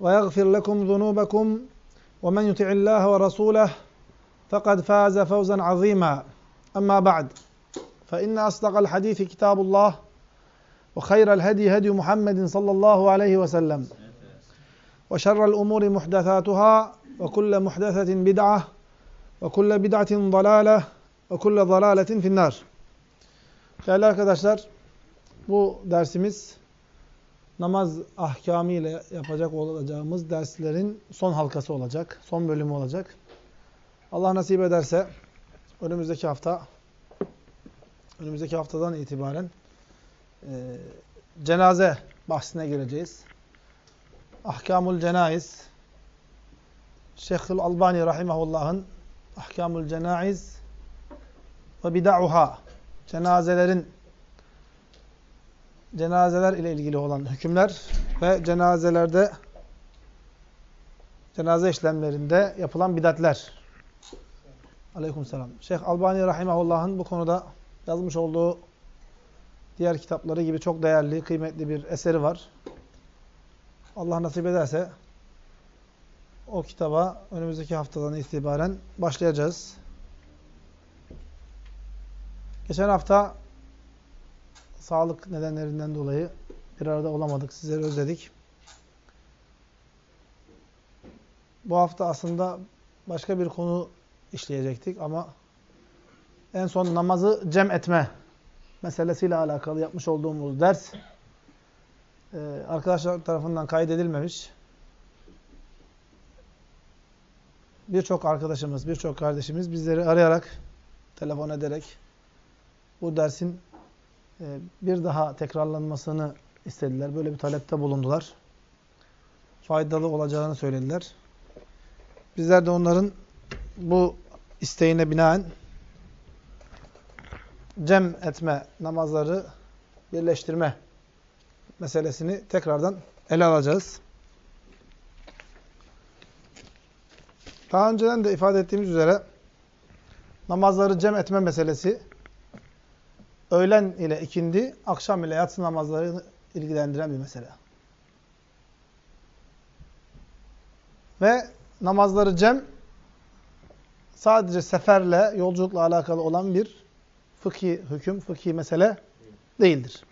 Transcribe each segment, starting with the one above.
ويغفر لكم ذنوبكم ومن يطع الله ورسوله فقد فاز فوزا عظيما. أما بعد فإن أصدق الحديث كتاب الله وخير الهدي هدي محمد صلى الله عليه وسلم وشر الأمور محدثاتها وكل محدثة بدعة وكل بدعة ضلالة وكل ضلالة في النار. Değerli arkadaşlar, bu dersimiz namaz ahkamı ile yapacak olacağımız derslerin son halkası olacak, son bölümü olacak. Allah nasip ederse önümüzdeki hafta, önümüzdeki haftadan itibaren e, cenaze bahsine gireceğiz. Ahkamul Cenaiz, Şeyhül Albani Rahimahullah'ın Ahkamul Cenaiz ve Bida'uha, cenazelerin cenazeler ile ilgili olan hükümler ve cenazelerde cenaze işlemlerinde yapılan bidatler. Aleykümselam. Şeyh Albani Rahimahullah'ın bu konuda yazmış olduğu diğer kitapları gibi çok değerli, kıymetli bir eseri var. Allah nasip ederse o kitaba önümüzdeki haftadan itibaren başlayacağız. Geçen hafta sağlık nedenlerinden dolayı bir arada olamadık. Sizleri özledik. Bu hafta aslında başka bir konu işleyecektik ama en son namazı cem etme meselesiyle alakalı yapmış olduğumuz ders e, arkadaşlar tarafından kaydedilmemiş. Birçok arkadaşımız, birçok kardeşimiz bizleri arayarak, telefon ederek bu dersin bir daha tekrarlanmasını istediler. Böyle bir talepte bulundular. Faydalı olacağını söylediler. Bizler de onların bu isteğine binaen cem etme namazları birleştirme meselesini tekrardan ele alacağız. Daha önceden de ifade ettiğimiz üzere namazları cem etme meselesi öğlen ile ikindi, akşam ile yatsı namazlarını ilgilendiren bir mesele. Ve namazları cem sadece seferle, yolculukla alakalı olan bir fıkhi hüküm, fıkhi mesele değildir.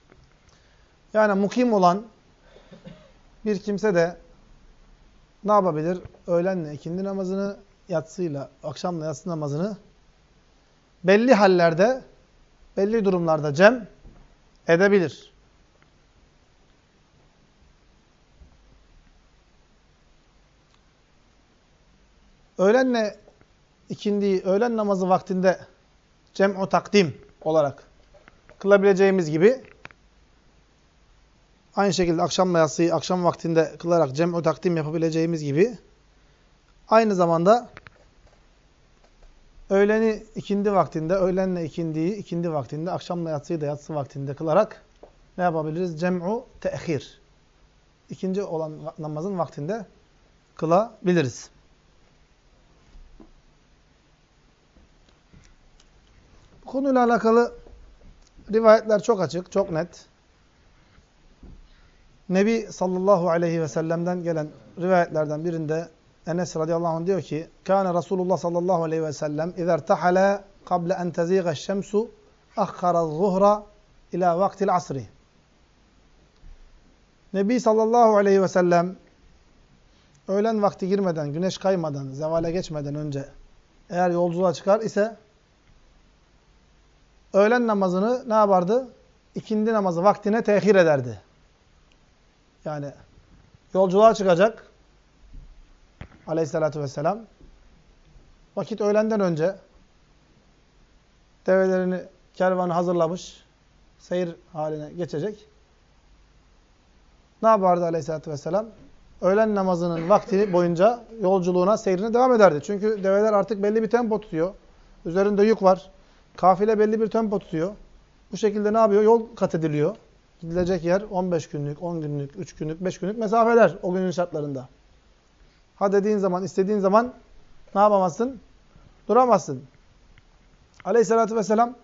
Yani mukim olan bir kimse de ne yapabilir? Öğlenle ikindi namazını, yatsıyla, akşamla yatsı namazını belli hallerde belli durumlarda cem edebilir. Öğlenle ikindiyi, öğlen namazı vaktinde cem'u takdim olarak kılabileceğimiz gibi aynı şekilde akşamla yatsıyı akşam vaktinde kılarak cem'u takdim yapabileceğimiz gibi aynı zamanda öğleni ikindi vaktinde, öğlenle ikindiyi ikindi vaktinde, akşamla yatsıyı da yatsı vaktinde kılarak ne yapabiliriz? Cem'u te'khir. İkinci olan namazın vaktinde kılabiliriz. Bu konuyla alakalı rivayetler çok açık, çok net. Nebi sallallahu aleyhi ve sellem'den gelen rivayetlerden birinde Enes radıyallahu anh diyor ki Kâne Resulullah sallallahu aleyhi ve sellem İzertahale kable en tezîgeş şemsu ahkara zuhra ila vaktil asri. Nebi sallallahu aleyhi ve sellem öğlen vakti girmeden, güneş kaymadan, zevale geçmeden önce eğer yolculuğa çıkar ise öğlen namazını ne yapardı? İkindi namazı vaktine tehir ederdi. Yani yolculuğa çıkacak, aleyhissalatü vesselam vakit öğlenden önce develerini, kervanı hazırlamış seyir haline geçecek. Ne yapardı aleyhissalatü vesselam? Öğlen namazının vakti boyunca yolculuğuna, seyrine devam ederdi. Çünkü develer artık belli bir tempo tutuyor. Üzerinde yük var. Kafile belli bir tempo tutuyor. Bu şekilde ne yapıyor? Yol kat ediliyor. Gidilecek yer 15 günlük, 10 günlük, 3 günlük, 5 günlük mesafeler o günün şartlarında. Ha dediğin zaman, istediğin zaman ne yapamazsın? Duramazsın. Aleyhissalatü vesselam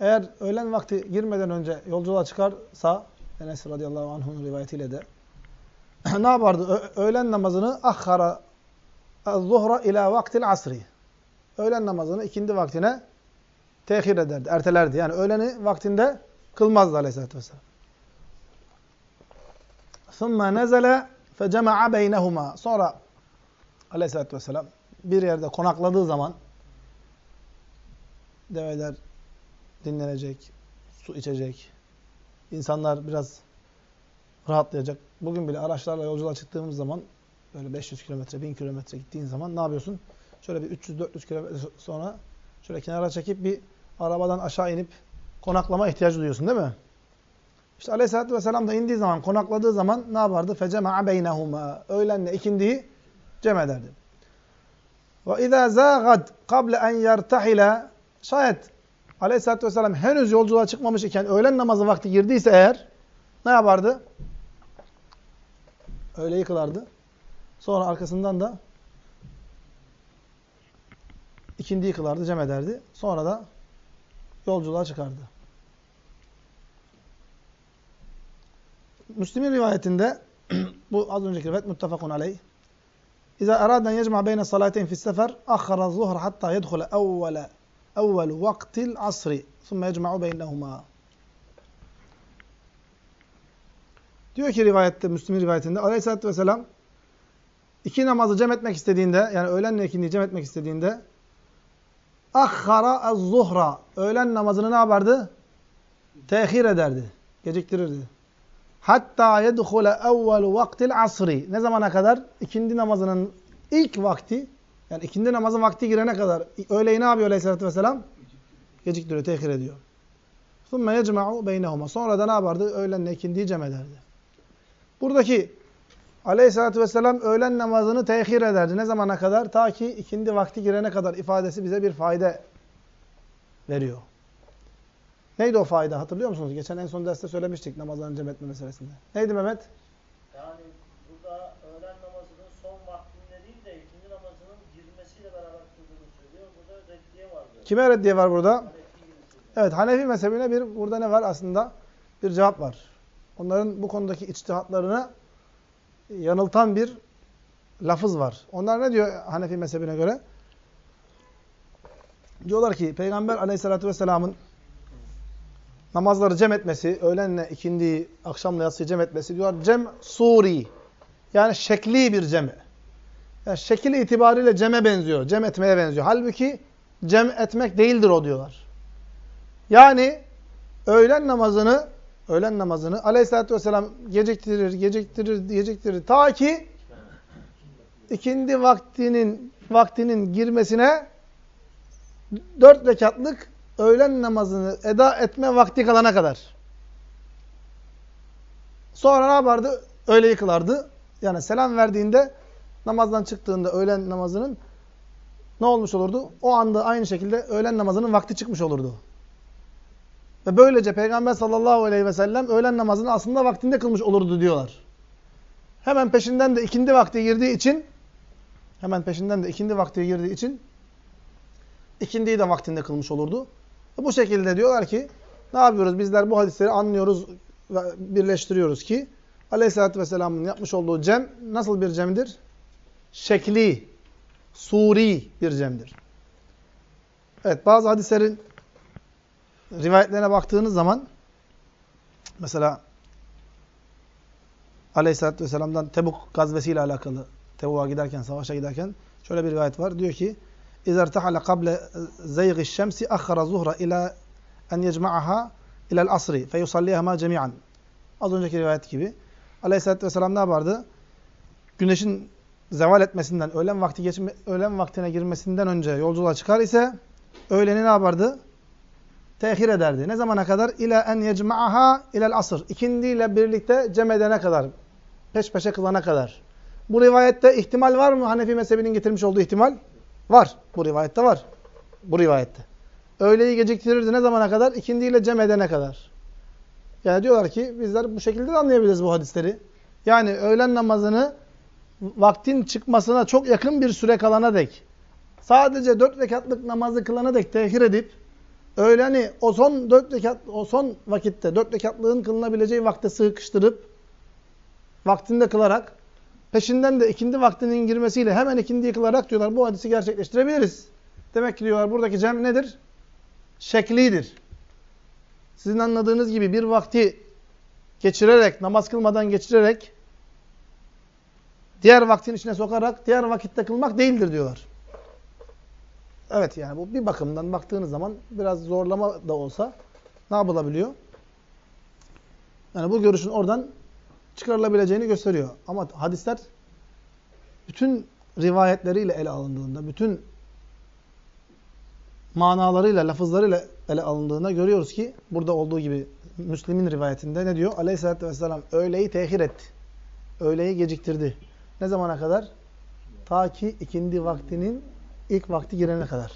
eğer öğlen vakti girmeden önce yolculuğa çıkarsa Enes radıyallahu anh'un rivayetiyle de ne yapardı? Ö öğlen namazını ahhara zuhra ila vaktil asri. Öğlen namazını ikindi vaktine tehir ederdi, ertelerdi. Yani öğleni vaktinde kılmazdı aleyhissalatü vesselam. ثُمَّ نَزَلَ فَجَمَعَ بَيْنَهُمَا Sonra aleyhissalatü vesselam bir yerde konakladığı zaman develer dinlenecek, su içecek, insanlar biraz rahatlayacak. Bugün bile araçlarla yolculuğa çıktığımız zaman böyle 500 kilometre, 1000 kilometre gittiğin zaman ne yapıyorsun? Şöyle bir 300-400 kilometre sonra şöyle kenara çekip bir arabadan aşağı inip konaklama ihtiyacı duyuyorsun değil mi? İşte Aleyhisselatü Vesselam da indiği zaman, konakladığı zaman ne yapardı? فَجَمَعَ بَيْنَهُمَا Öğlenle ikindiyi cem ederdi. Ve izâ zâgad kable en yertahile şayet aleyhissalatü vesselam henüz yolculuğa çıkmamış iken öğlen namazı vakti girdiyse eğer ne yapardı? Öğle yıkılardı. Sonra arkasından da ikindi yıkılardı, cem ederdi. Sonra da yolculuğa çıkardı. Müslim'in rivayetinde bu az önceki rivayet muttefakun aleyh İza aradan yecma beyne salateyn fis sefer akhara zuhr hatta yedhule evvele evvelu vaktil asri thumme yecma'u beynehuma. Diyor ki rivayette, Müslim rivayetinde Aleyhisselatü Vesselam iki namazı cem etmek istediğinde, yani öğlenle ikindiyi cem etmek istediğinde akhara az-zuhra öğlen namazını ne yapardı? Tehir ederdi, geciktirirdi. Hatta yedhule evvelu vaktil asri. Ne zamana kadar? İkindi namazının ilk vakti, yani ikindi namazın vakti girene kadar öğleyi ne yapıyor Aleyhisselatü Vesselam? Geciktiriyor, tehir ediyor. ثُمَّ يَجْمَعُ بَيْنَهُمَا Sonra da ne yapardı? Öğlenle ikindiyi cem ederdi. Buradaki Aleyhisselatü Vesselam öğlen namazını tehir ederdi. Ne zamana kadar? Ta ki ikindi vakti girene kadar ifadesi bize bir fayda veriyor. Neydi o fayda? Hatırlıyor musunuz? Geçen en son derste söylemiştik namazların cem etme meselesinde. Neydi Mehmet? Yani burada öğlen namazının son vaktinde değil de ikindi namazının girmesiyle beraber kıldığını söylüyor. Burada reddiye var diyor. Kime reddiye var burada? Hanefi. Evet Hanefi mezhebine bir burada ne var aslında? Bir cevap var. Onların bu konudaki içtihatlarını yanıltan bir lafız var. Onlar ne diyor Hanefi mezhebine göre? Diyorlar ki Peygamber aleyhissalatü vesselamın namazları cem etmesi, öğlenle ikindiyi, akşamla yatsıyı cem etmesi diyorlar. Cem suri. Yani şekli bir cem. Yani şekil itibariyle ceme benziyor. Cem etmeye benziyor. Halbuki cem etmek değildir o diyorlar. Yani öğlen namazını öğlen namazını aleyhissalatü vesselam geciktirir, geciktirir, geciktirir. Ta ki ikindi vaktinin vaktinin girmesine dört rekatlık öğlen namazını eda etme vakti kalana kadar. Sonra ne yapardı? Öyle yıkılardı. Yani selam verdiğinde namazdan çıktığında öğlen namazının ne olmuş olurdu? O anda aynı şekilde öğlen namazının vakti çıkmış olurdu. Ve böylece Peygamber sallallahu aleyhi ve sellem öğlen namazını aslında vaktinde kılmış olurdu diyorlar. Hemen peşinden de ikindi vakti girdiği için hemen peşinden de ikindi vakti girdiği için ikindiyi de vaktinde kılmış olurdu. Ve bu şekilde diyorlar ki ne yapıyoruz? Bizler bu hadisleri anlıyoruz ve birleştiriyoruz ki Aleyhisselatü Vesselam'ın yapmış olduğu cem nasıl bir cemdir? Şekli, suri bir cemdir. Evet bazı hadislerin rivayetlerine baktığınız zaman mesela Aleyhisselatü Vesselam'dan Tebuk gazvesiyle alakalı Tevuğa giderken, savaşa giderken şöyle bir rivayet var. Diyor ki اِذَا ارْتَحَلَ قَبْلَ زَيْغِ الشَّمْسِ اَخَّرَ زُهْرَ اِلَى en yecma'aha ilel asri fe yusalliyahuma cemi'an. Az önceki rivayet gibi. Aleyhisselatü Vesselam ne yapardı? Güneşin zeval etmesinden, öğlen vakti geçme, öğlen vaktine girmesinden önce yolculuğa çıkar ise öğleni ne yapardı? Tehir ederdi. Ne zamana kadar? İle en yecma'aha ilel asr. İkindiyle birlikte cem edene kadar. Peş peşe kılana kadar. Bu rivayette ihtimal var mı? Hanefi mezhebinin getirmiş olduğu ihtimal? Var. Bu rivayette var. Bu rivayette. Öğleyi geciktirirdi ne zamana kadar? İkindiyle cem edene kadar. Yani diyorlar ki bizler bu şekilde de anlayabiliriz bu hadisleri. Yani öğlen namazını vaktin çıkmasına çok yakın bir süre kalana dek sadece dört rekatlık namazı kılana dek tehir edip öğleni o son dört rekat o son vakitte dört rekatlığın kılınabileceği vakte sıkıştırıp vaktinde kılarak peşinden de ikindi vaktinin girmesiyle hemen ikindiyi kılarak diyorlar bu hadisi gerçekleştirebiliriz. Demek ki diyorlar buradaki cem nedir? Şeklidir. Sizin anladığınız gibi bir vakti geçirerek, namaz kılmadan geçirerek diğer vaktin içine sokarak diğer vakitte kılmak değildir diyorlar. Evet yani bu bir bakımdan baktığınız zaman biraz zorlama da olsa ne yapılabiliyor? Yani bu görüşün oradan çıkarılabileceğini gösteriyor. Ama hadisler bütün rivayetleriyle ele alındığında, bütün manalarıyla, lafızlarıyla ele alındığında görüyoruz ki burada olduğu gibi Müslim'in rivayetinde ne diyor? Aleyhisselatü vesselam öğleyi tehir etti. Öğleyi geciktirdi. Ne zamana kadar? Ta ki ikindi vaktinin ilk vakti girene kadar.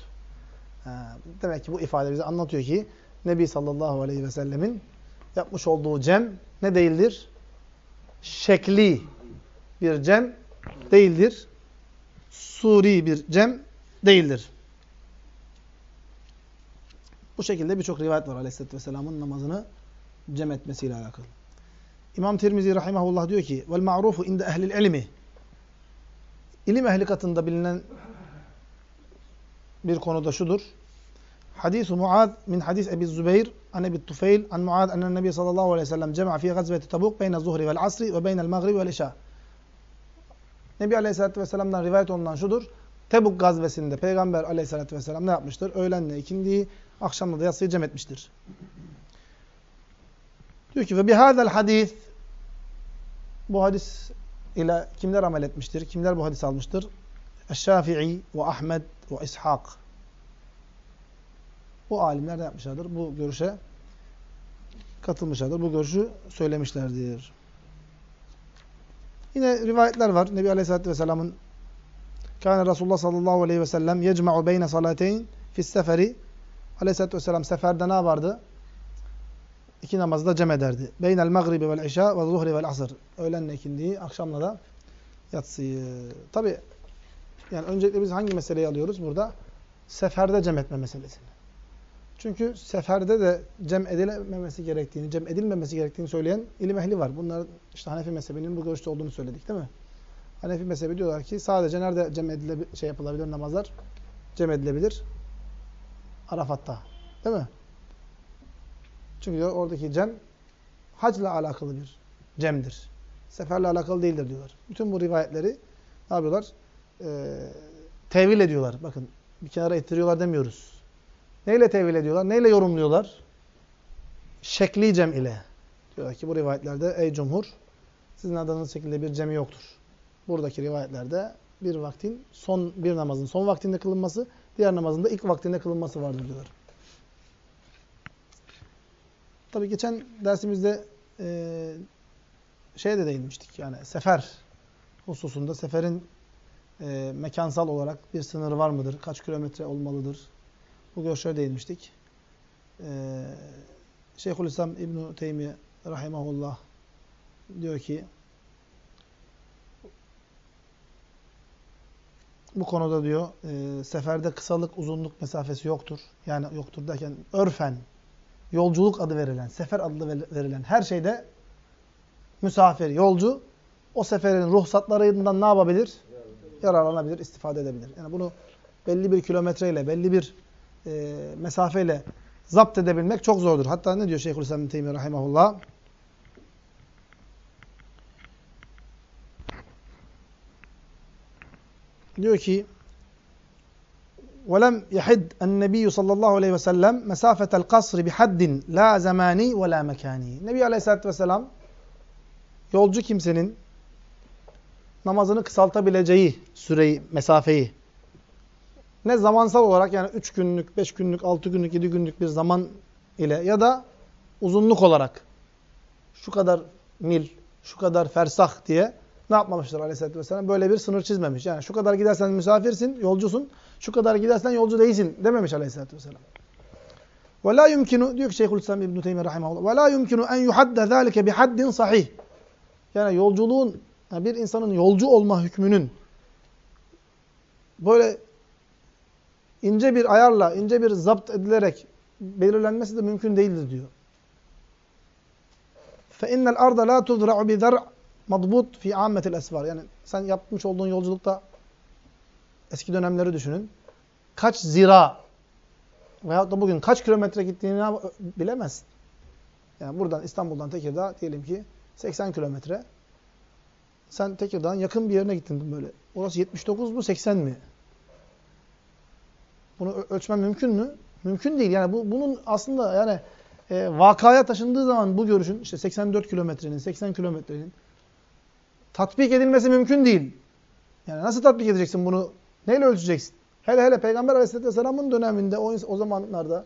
demek ki bu ifade bize anlatıyor ki Nebi sallallahu aleyhi ve sellemin yapmış olduğu cem ne değildir? Şekli bir cem değildir. Suri bir cem değildir. Bu şekilde birçok rivayet var Aleyhisselatü Vesselam'ın namazını cem etmesiyle alakalı. İmam Tirmizi rahimahullah diyor ki vel ma'rufu inde ehlil ilmi İlim ehli katında bilinen bir konuda şudur. Hadis Ebi Zübeyir an Ebi Tufeyl an Muad enen Nebi sallallahu aleyhi ve sellem cema'a fi gazveti Tabuk beyne zuhri vel asri ve beynel magribi vel işa. Nebi aleyhissalatü vesselam'dan rivayet olunan şudur. Tebuk gazvesinde Peygamber aleyhissalatü vesselam ne yapmıştır? Öğlenle ikindiyi, akşamla da yatsıyı cem etmiştir. Diyor ki ve bihadel hadis bu hadis ile kimler amel etmiştir? Kimler bu hadis almıştır? Eşşafi'i ve Ahmed ve İshak. Bu alimler ne yapmışlardır? Bu görüşe katılmışlardır. Bu görüşü söylemişlerdir. Yine rivayetler var. Nebi Aleyhisselatü Vesselam'ın Kâne Resulullah sallallahu aleyhi ve sellem yecma'u beyne salateyn fis seferi Aleyhisselatü Vesselam seferde ne yapardı? İki namazı da cem ederdi. Beynel magribi vel işa ve zuhri vel asr. Öğlenle ikindiyi, akşamla da yatsıyı. Tabi yani öncelikle biz hangi meseleyi alıyoruz burada? Seferde cem etme meselesini. Çünkü seferde de cem edilememesi gerektiğini, cem edilmemesi gerektiğini söyleyen ilim ehli var. Bunlar işte Hanefi mezhebinin bu görüşte olduğunu söyledik değil mi? Hanefi mezhebi diyorlar ki sadece nerede cem edilebilir, şey yapılabilir namazlar? Cem edilebilir. Arafat'ta. Değil mi? Çünkü diyor, oradaki cem hacla alakalı bir cemdir. Seferle alakalı değildir diyorlar. Bütün bu rivayetleri ne yapıyorlar? Ee, tevil ediyorlar. Bakın bir kenara ittiriyorlar demiyoruz. Neyle tevil ediyorlar? Neyle yorumluyorlar? Şekli cem ile. Diyorlar ki bu rivayetlerde ey cumhur sizin adınız şekilde bir cemi yoktur. Buradaki rivayetlerde bir vaktin son bir namazın son vaktinde kılınması, diğer namazın da ilk vaktinde kılınması vardır diyorlar. Tabii geçen dersimizde e, şeye de değinmiştik. Yani sefer hususunda seferin e, mekansal olarak bir sınırı var mıdır? Kaç kilometre olmalıdır? Bu görüşlere değinmiştik. E, Şeyhülislam İbn-i Teymiye Rahimahullah diyor ki bu konuda diyor e, seferde kısalık uzunluk mesafesi yoktur. Yani yoktur derken örfen yolculuk adı verilen, sefer adı verilen her şeyde misafir, yolcu o seferin ruhsatlarından ne yapabilir? Yararlanabilir, istifade edebilir. Yani bunu belli bir kilometreyle, belli bir e, mesafeyle zapt edebilmek çok zordur. Hatta ne diyor Şeyhülislam bin Teymiye rahimahullah? diyor ki وَلَمْ يَحِدْ النَّبِيُّ sallallahu aleyhi ve sellem mesafetel kasri bihaddin la zamani ve la mekani. Nebi aleyhissalatü vesselam yolcu kimsenin namazını kısaltabileceği süreyi, mesafeyi ne zamansal olarak yani 3 günlük, 5 günlük, 6 günlük, 7 günlük bir zaman ile ya da uzunluk olarak şu kadar mil, şu kadar fersah diye ne yapmamıştır Aleyhisselatü vesselam? Böyle bir sınır çizmemiş. Yani şu kadar gidersen misafirsin, yolcusun. Şu kadar gidersen yolcu değilsin dememiş Aleyhisselatü vesselam. Ve la yumkinu diyor ki Şeyhülislam İbn Teymiyye rahimehullah. Ve la yumkinu en yuhadda zalike bi sahih. Yani yolculuğun yani bir insanın yolcu olma hükmünün böyle ince bir ayarla, ince bir zapt edilerek belirlenmesi de mümkün değildir diyor. فَاِنَّ الْاَرْضَ لَا تُذْرَعُ بِذَرْعٍ madbut fi ammetil esvar. Yani sen yapmış olduğun yolculukta eski dönemleri düşünün. Kaç zira veyahut da bugün kaç kilometre gittiğini bilemezsin. Yani buradan İstanbul'dan Tekirdağ diyelim ki 80 kilometre. Sen Tekirdağ'ın yakın bir yerine gittin böyle. Orası 79 mu 80 mi? Bunu ölçmen mümkün mü? Mümkün değil. Yani bu bunun aslında yani e, vakaya taşındığı zaman bu görüşün işte 84 kilometrenin, 80 kilometrenin tatbik edilmesi mümkün değil. Yani nasıl tatbik edeceksin bunu? Neyle ölçeceksin? Hele hele Peygamber Aleyhisselatü Vesselam'ın döneminde o, o zamanlarda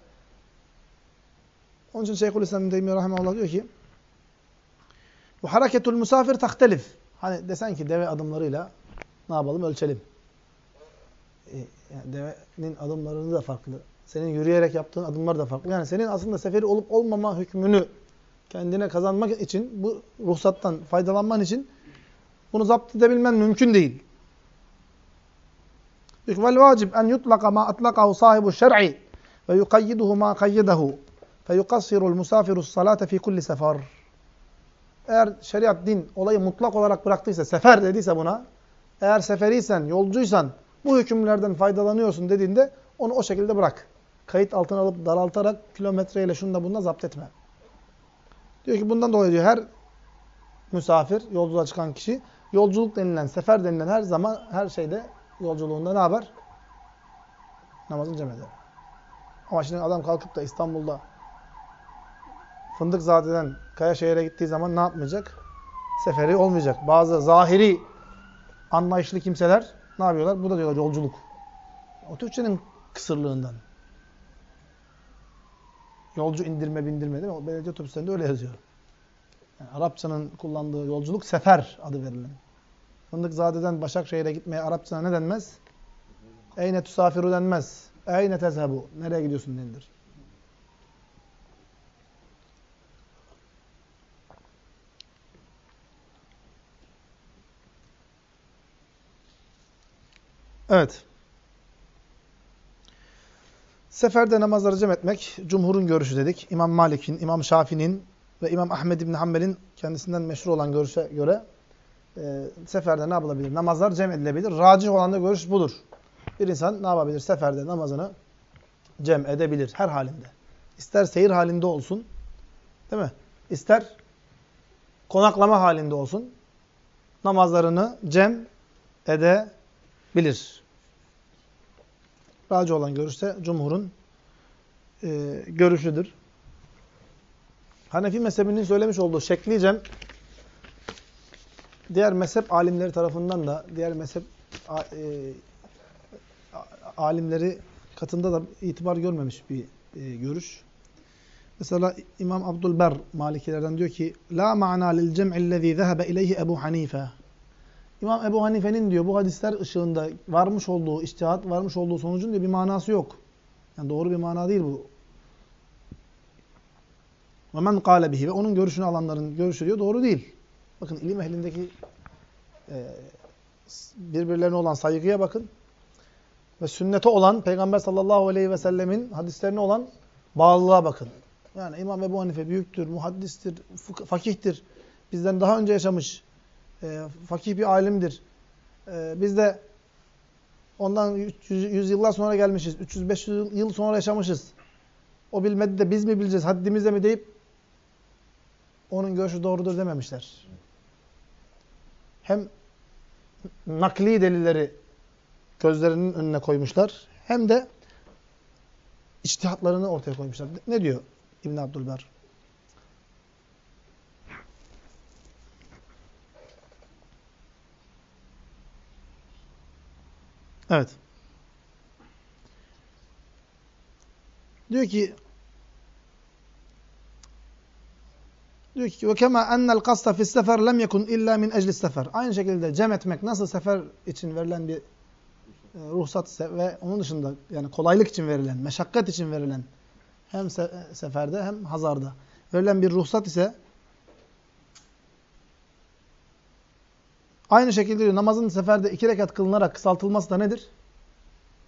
onun için Şeyhülislam Teymiye Rahimahullah diyor ki bu hareketul musafir tahtelif. Hani desen ki deve adımlarıyla ne yapalım ölçelim. Ee, yani devenin adımları da farklı. Senin yürüyerek yaptığın adımlar da farklı. Yani senin aslında seferi olup olmama hükmünü kendine kazanmak için, bu ruhsattan faydalanman için bunu zapt edebilmen mümkün değil. Vel vacib en yutlaka ma atlakahu sahibu şer'i ve yukayyiduhu ma kayyidahu fe yukassirul musafiru salate fi kulli sefer. Eğer şeriat, din olayı mutlak olarak bıraktıysa, sefer dediyse buna, eğer seferiysen, yolcuysan, bu hükümlerden faydalanıyorsun dediğinde onu o şekilde bırak. Kayıt altına alıp daraltarak kilometreyle şunda bunda zapt etme. Diyor ki bundan dolayı diyor her misafir, yolculuğa çıkan kişi Yolculuk denilen, sefer denilen her zaman, her şeyde yolculuğunda ne yapar? Namazını cem eder. Ama şimdi adam kalkıp da İstanbul'da Fındıkzade'den Kayaşehir'e gittiği zaman ne yapmayacak? Seferi olmayacak. Bazı zahiri anlayışlı kimseler ne yapıyorlar? Bu da diyorlar yolculuk. O Türkçenin kısırlığından. Yolcu indirme bindirme değil mi? O belediye otobüslerinde öyle yazıyor. Yani Arapçanın kullandığı yolculuk sefer adı verilen. Fındıkzade'den Başakşehir'e gitmeye Arapçana ne denmez? Eyne tusafiru denmez. Eyne tezhebu. Nereye gidiyorsun denilir. Evet. Seferde namazları cem etmek, cumhurun görüşü dedik. İmam Malik'in, İmam Şafi'nin ve İmam Ahmed İbni Hanbel'in kendisinden meşhur olan görüşe göre e, seferde ne yapılabilir? Namazlar cem edilebilir. Racih olan da görüş budur. Bir insan ne yapabilir? Seferde namazını cem edebilir her halinde. İster seyir halinde olsun, değil mi? İster konaklama halinde olsun. Namazlarını cem edebilir. Racih olan görüşte cumhurun e, görüşüdür. Hanefi mezhebinin söylemiş olduğu şekli cem diğer mezhep alimleri tarafından da diğer mezhep e, alimleri katında da itibar görmemiş bir e, görüş. Mesela İmam Abdülber Malikilerden diyor ki La ma'na lil cem'illezî zehebe ileyhi Ebu Hanife İmam Ebu Hanife'nin diyor bu hadisler ışığında varmış olduğu içtihat, varmış olduğu sonucun diyor bir manası yok. Yani doğru bir mana değil bu. Ve men kâle bihi ve onun görüşünü alanların görüşü diyor doğru değil. Bakın ilim ehlindeki e, birbirlerine olan saygıya bakın. Ve sünnete olan, Peygamber sallallahu aleyhi ve sellemin hadislerine olan bağlılığa bakın. Yani İmam Ebu Hanife büyüktür, muhaddistir, fakihtir. Bizden daha önce yaşamış, e, fakih bir alimdir. E, biz de ondan 100 yıllar sonra gelmişiz, 300-500 yıl sonra yaşamışız. O bilmedi de biz mi bileceğiz, haddimizde mi deyip onun görüşü doğrudur dememişler. Hem nakli delilleri gözlerinin önüne koymuşlar hem de içtihatlarını ortaya koymuşlar. Ne diyor İbn Abdülber? Evet. Diyor ki Diyor ki ve kema ennel kasta fi's sefer lem yekun illa min ecli sefer. Aynı şekilde cem etmek nasıl sefer için verilen bir e, ruhsat ve onun dışında yani kolaylık için verilen, meşakkat için verilen hem se seferde hem hazarda verilen bir ruhsat ise aynı şekilde diyor namazın seferde iki rekat kılınarak kısaltılması da nedir?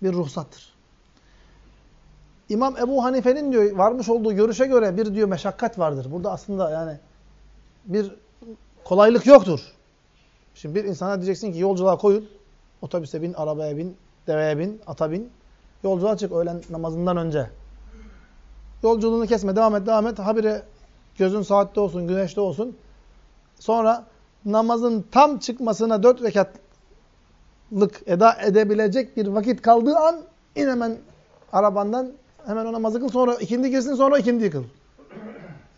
Bir ruhsattır. İmam Ebu Hanife'nin diyor varmış olduğu görüşe göre bir diyor meşakkat vardır. Burada aslında yani bir kolaylık yoktur. Şimdi bir insana diyeceksin ki yolculuğa koyun, otobüse bin, arabaya bin, deveye bin, ata bin, yolculuğa çık öğlen namazından önce. Yolculuğunu kesme, devam et, devam et. Habire gözün saatte olsun, güneşte olsun. Sonra namazın tam çıkmasına dört rekatlık eda edebilecek bir vakit kaldığı an in hemen arabandan Hemen o namazı kıl. Sonra ikindi girsin sonra ikindi kıl.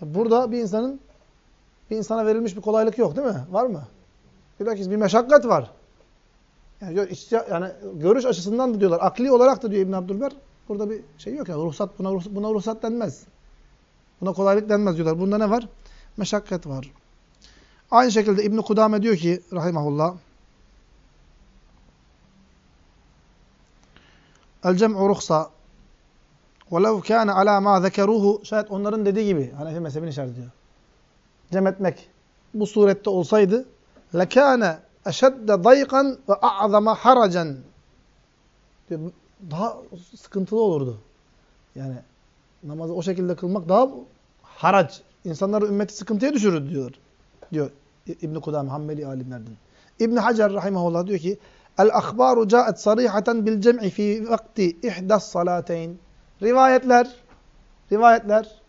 Burada bir insanın bir insana verilmiş bir kolaylık yok değil mi? Var mı? Bilakis bir meşakkat var. Yani, yani görüş açısından da diyorlar. Akli olarak da diyor İbn Abdülber. Burada bir şey yok ya. Yani, ruhsat buna ruhsat, buna ruhsat denmez. Buna kolaylık denmez diyorlar. Bunda ne var? Meşakkat var. Aynı şekilde İbn Kudame diyor ki rahimahullah El cem'u ruhsa وَلَوْ كَانَ عَلَى مَا ذَكَرُوهُ Şayet onların dediği gibi, Hanefi mezhebini işaret ediyor. Cem etmek bu surette olsaydı لَكَانَ اَشَدَّ ضَيْقًا وَاَعْظَمَ حَرَجًا Daha sıkıntılı olurdu. Yani namazı o şekilde kılmak daha harac. İnsanları ümmeti sıkıntıya düşürür diyor. Diyor İbn Kudame Hammeli alimlerden. İbn Hacer rahimehullah diyor ki: "El ahbaru ca'at sarihaten bil cem'i fi vakti ihdas salateyn." Rivayetler, rivayetler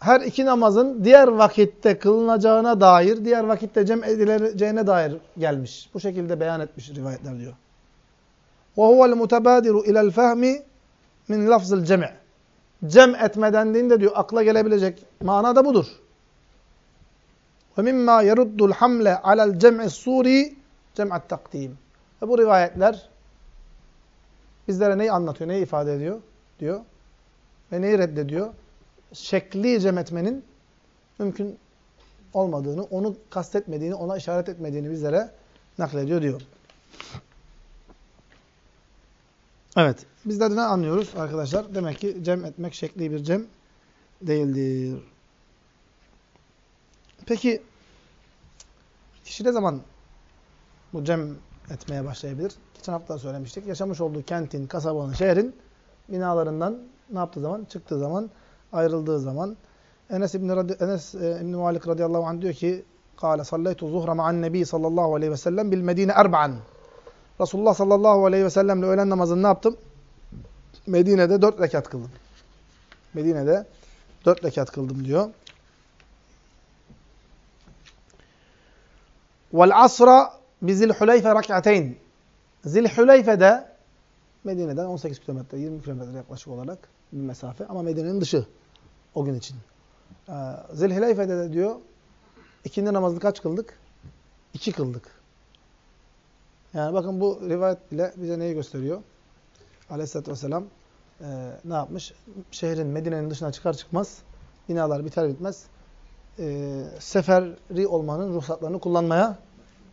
her iki namazın diğer vakitte kılınacağına dair, diğer vakitte cem edileceğine dair gelmiş. Bu şekilde beyan etmiş rivayetler diyor. وَهُوَ الْمُتَبَادِرُ اِلَى الْفَهْمِ min lafzıl cem' Cem etme dendiğinde diyor akla gelebilecek mana da budur. Ve mimma yeruddul hamle alel cem'i suri cem'at. Ve bu rivayetler bizlere neyi anlatıyor, neyi ifade ediyor diyor. Ve neyi reddediyor? Şekli cem etmenin mümkün olmadığını, onu kastetmediğini, ona işaret etmediğini bizlere naklediyor diyor. Evet. Bizler ne anlıyoruz arkadaşlar? Demek ki cem etmek şekli bir cem değildir. Peki kişi ne zaman bu cem etmeye başlayabilir? Geçen hafta söylemiştik. Yaşamış olduğu kentin, kasabanın, şehrin binalarından ne yaptığı zaman? Çıktığı zaman, ayrıldığı zaman. Enes İbni, Radi, Enes e, İbni Malik radıyallahu anh diyor ki Kale sallaytu zuhra ma'an nebi sallallahu aleyhi ve sellem bil medine erba'an. Resulullah sallallahu aleyhi ve sellemle öğlen namazını ne yaptım? Medine'de dört rekat kıldım. Medine'de dört rekat kıldım diyor. Vel asra bizil huleyfe rak'ateyn. Zilhüleyfe'de Medine'den 18 kilometre, 20 kilometre yaklaşık olarak bir mesafe ama Medine'nin dışı o gün için. Ee, Zilhüleyfe'de de diyor ikindi namazını kaç kıldık? İki kıldık. Yani bakın bu rivayet bile bize neyi gösteriyor? Aleyhisselatü Vesselam e, ne yapmış? Şehrin, Medine'nin dışına çıkar çıkmaz binalar biter bitmez e, seferi olmanın ruhsatlarını kullanmaya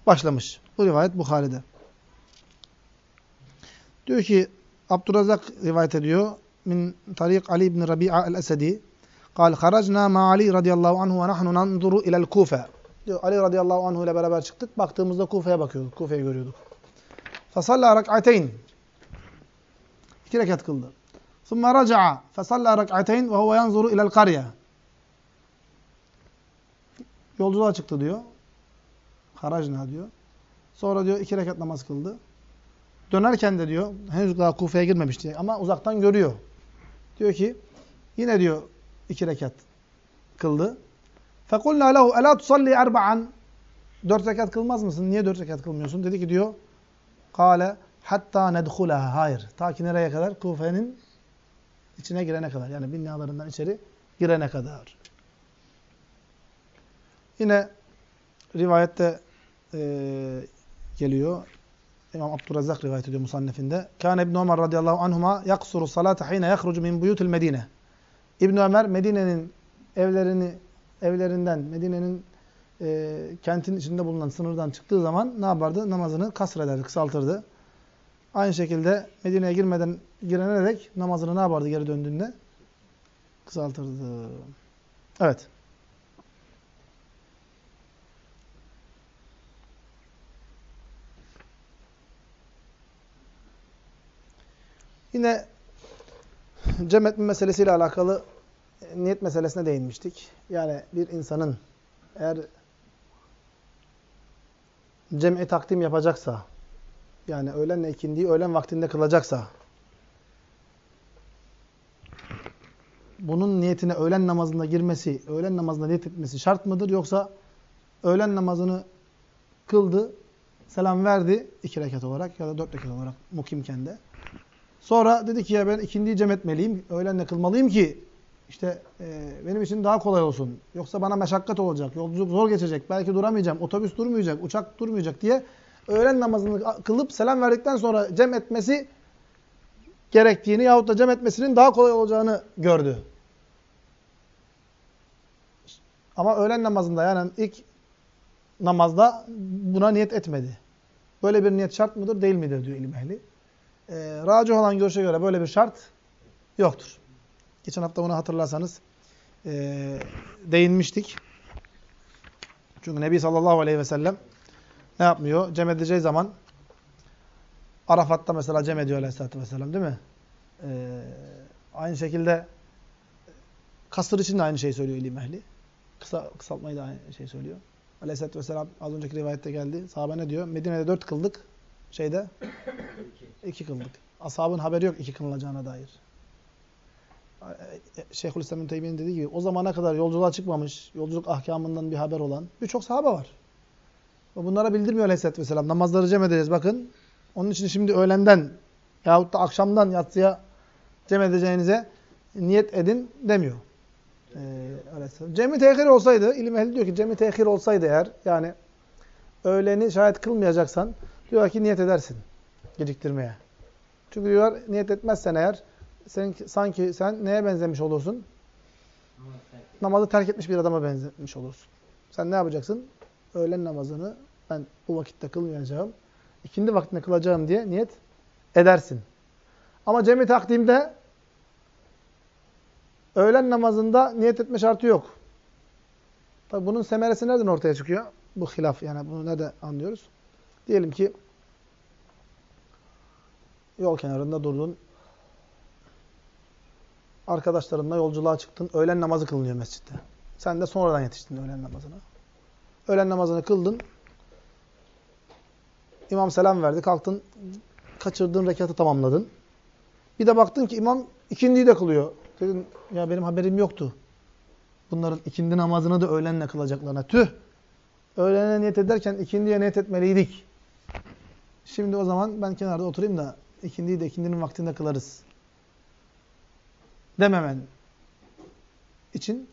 başlamış. Bu rivayet Bukhari'de. Diyor ki Abdurrazak rivayet ediyor. Min tarik Ali ibn Rabi'a el-Esedi. Kal haracna ma Ali radıyallahu anhu ve nahnu nanzuru ilel Kufe. Diyor Ali radıyallahu anhu ile beraber çıktık. Baktığımızda Kufe'ye bakıyorduk. Kufe'yi görüyorduk. Fasalla rak'ateyn. İki rekat kıldı. Thumma raca'a fasalla rak'ateyn ve huve yanzuru ilel karye. Yolculuğa çıktı diyor. Haracna diyor. Sonra diyor iki rekat namaz kıldı. Dönerken de diyor, henüz daha Kufe'ye girmemişti ama uzaktan görüyor. Diyor ki, yine diyor iki rekat kıldı. فَقُلْنَا لَهُ اَلَا تُصَلِّي اَرْبَعًا Dört rekat kılmaz mısın? Niye dört rekat kılmıyorsun? Dedi ki diyor, Kale hatta nedhulaha. Hayır. Ta ki nereye kadar? Kufe'nin içine girene kadar. Yani binalarından içeri girene kadar. Yine rivayette e, geliyor. İmam Abdurrazzak rivayet ediyor musannefinde. Kâne İbn Ömer radıyallahu anhuma yaksuru salate hine yahrucu min buyutul Medine. İbn Ömer Medine'nin evlerini evlerinden Medine'nin e, kentin içinde bulunan sınırdan çıktığı zaman ne yapardı? Namazını kasrederdi, kısaltırdı. Aynı şekilde Medine'ye girmeden girene dek namazını ne yapardı geri döndüğünde? Kısaltırdı. Evet. Yine cem etme meselesiyle alakalı niyet meselesine değinmiştik. Yani bir insanın eğer cem'i takdim yapacaksa, yani öğlenle ikindiyi öğlen vaktinde kılacaksa, bunun niyetine öğlen namazında girmesi, öğlen namazında niyet etmesi şart mıdır? Yoksa öğlen namazını kıldı, selam verdi iki rekat olarak ya da dört rekat olarak mukimken de. Sonra dedi ki ya ben ikindiyi cem etmeliyim, öğlenle kılmalıyım ki işte e, benim için daha kolay olsun. Yoksa bana meşakkat olacak, yolculuk zor geçecek, belki duramayacağım, otobüs durmayacak, uçak durmayacak diye öğlen namazını kılıp selam verdikten sonra cem etmesi gerektiğini yahut da cem etmesinin daha kolay olacağını gördü. Ama öğlen namazında yani ilk namazda buna niyet etmedi. Böyle bir niyet şart mıdır değil midir diyor ilim ehli. E, racih olan görüşe göre böyle bir şart yoktur. Geçen hafta bunu hatırlarsanız e, değinmiştik. Çünkü Nebi sallallahu aleyhi ve sellem ne yapmıyor? Cem edeceği zaman Arafat'ta mesela cem ediyor aleyhissalatü vesselam değil mi? Ee, aynı şekilde kasır için de aynı şeyi söylüyor ilim ehli. Kısa, kısaltmayı da aynı şey söylüyor. Aleyhisselatü vesselam az önceki rivayette geldi. Sahabe ne diyor? Medine'de dört kıldık. Şeyde iki kıldık. Ashabın haberi yok iki kılınacağına dair. Şeyhülislam'ın Teymiye'nin dediği gibi o zamana kadar yolculuğa çıkmamış, yolculuk ahkamından bir haber olan birçok sahabe var. Bunlara bildirmiyor Aleyhisselatü Vesselam. Namazları cem edeceğiz bakın. Onun için şimdi öğlenden yahut da akşamdan yatsıya cem edeceğinize niyet edin demiyor. Ee, Cemi tehir olsaydı, ilim ehli diyor ki cemi tehir olsaydı eğer, yani öğleni şayet kılmayacaksan, diyor ki niyet edersin geciktirmeye. Çünkü diyor niyet etmezsen eğer, sen, sanki sen neye benzemiş olursun? Namazı terk etmiş bir adama benzemiş olursun. Sen ne yapacaksın? Öğlen namazını ben bu vakitte kılmayacağım, ikindi vaktinde kılacağım diye niyet edersin. Ama cemi takdimde öğlen namazında niyet etme şartı yok. Tabi bunun semeresi nereden ortaya çıkıyor? Bu hilaf yani bunu nerede anlıyoruz? Diyelim ki yol kenarında durdun. Arkadaşlarınla yolculuğa çıktın. Öğlen namazı kılınıyor mescitte. Sen de sonradan yetiştin öğlen namazına. Öğlen namazını kıldın. İmam selam verdi. Kalktın. Kaçırdığın rekatı tamamladın. Bir de baktın ki imam ikindiyi de kılıyor. Dedin ya benim haberim yoktu. Bunların ikindi namazını da öğlenle kılacaklarına. Tüh! Öğlene niyet ederken ikindiye niyet etmeliydik. Şimdi o zaman ben kenarda oturayım da ikindiyi de ikindinin vaktinde kılarız. Dememen için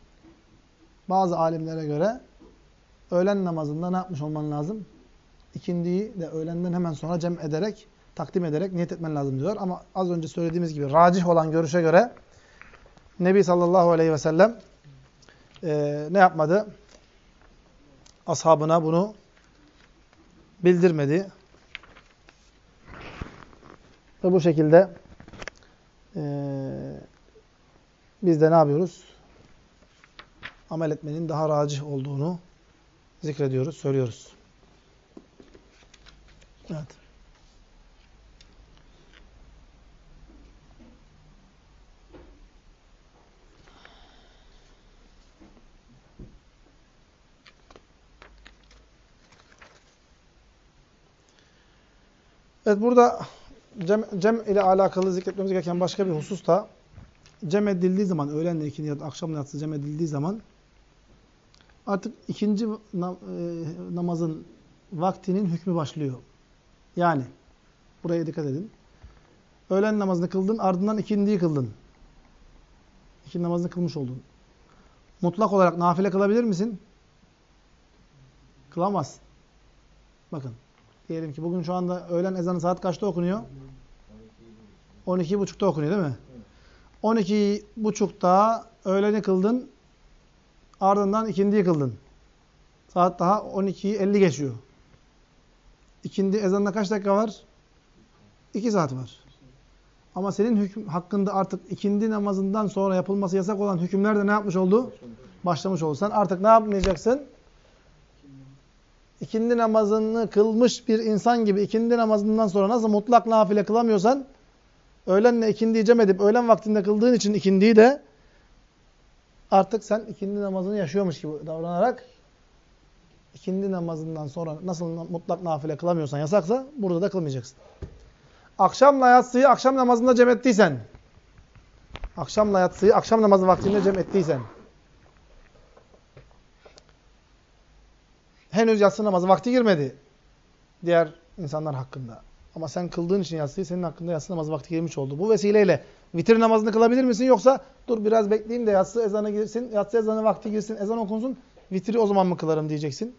bazı alimlere göre öğlen namazında ne yapmış olman lazım? İkindiyi de öğlenden hemen sonra cem ederek, takdim ederek niyet etmen lazım diyor. Ama az önce söylediğimiz gibi racih olan görüşe göre Nebi sallallahu aleyhi ve sellem e, ne yapmadı? Ashabına bunu bildirmedi. Ve bu şekilde e, biz de ne yapıyoruz? Amel etmenin daha racih olduğunu zikrediyoruz, söylüyoruz. Evet. Evet burada cem, cem ile alakalı zikretmemiz gereken başka bir husus da cem edildiği zaman, öğlenle ikindi ya da akşamla yatsı cem edildiği zaman artık ikinci namazın vaktinin hükmü başlıyor. Yani Buraya dikkat edin. Öğlen namazını kıldın, ardından ikindiyi kıldın. İkindi namazını kılmış oldun. Mutlak olarak nafile kılabilir misin? Kılamazsın. Bakın. Diyelim ki bugün şu anda öğlen ezanı saat kaçta okunuyor? 12.30'da okunuyor değil mi? 12.30'da öğleni kıldın. Ardından ikindiyi kıldın. Saat daha 12'yi 50 geçiyor. İkindi ezanına kaç dakika var? 2 saat var. Ama senin hüküm hakkında artık ikindi namazından sonra yapılması yasak olan hükümler de ne yapmış oldu? Başlamış oldu. Sen artık ne yapmayacaksın? İkindi namazını kılmış bir insan gibi ikindi namazından sonra nasıl mutlak nafile kılamıyorsan öğlenle ikindiyi cem öğlen vaktinde kıldığın için ikindiyi de artık sen ikindi namazını yaşıyormuş gibi davranarak ikindi namazından sonra nasıl mutlak nafile kılamıyorsan yasaksa burada da kılmayacaksın. Akşamla yatsıyı akşam namazında cem ettiysen akşamla yatsıyı akşam namazı vaktinde cem ettiysen henüz yatsı namazı vakti girmedi diğer insanlar hakkında. Ama sen kıldığın için yatsıyı senin hakkında yatsı namazı vakti girmiş oldu. Bu vesileyle vitir namazını kılabilir misin yoksa dur biraz bekleyeyim de yatsı ezanı girsin, yatsı ezanı vakti girsin, ezan okunsun, vitri o zaman mı kılarım diyeceksin.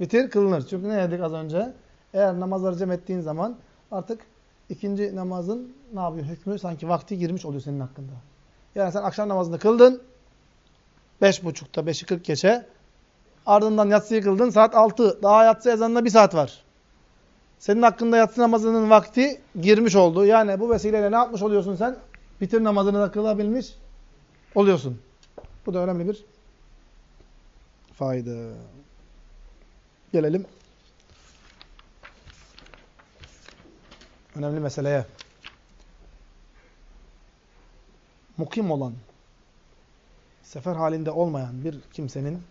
Vitir kılınır. Çünkü ne dedik az önce? Eğer namazları cem ettiğin zaman artık ikinci namazın ne yapıyor? Hükmü sanki vakti girmiş oluyor senin hakkında. Yani sen akşam namazını kıldın. Beş buçukta, beşi kırk geçe. Ardından yatsıyı kıldın. Saat altı. Daha yatsı ezanına bir saat var. Senin hakkında yatsı namazının vakti girmiş oldu. Yani bu vesileyle ne yapmış oluyorsun sen? Bitir namazını da kılabilmiş oluyorsun. Bu da önemli bir fayda. Gelelim önemli meseleye. Mukim olan, sefer halinde olmayan bir kimsenin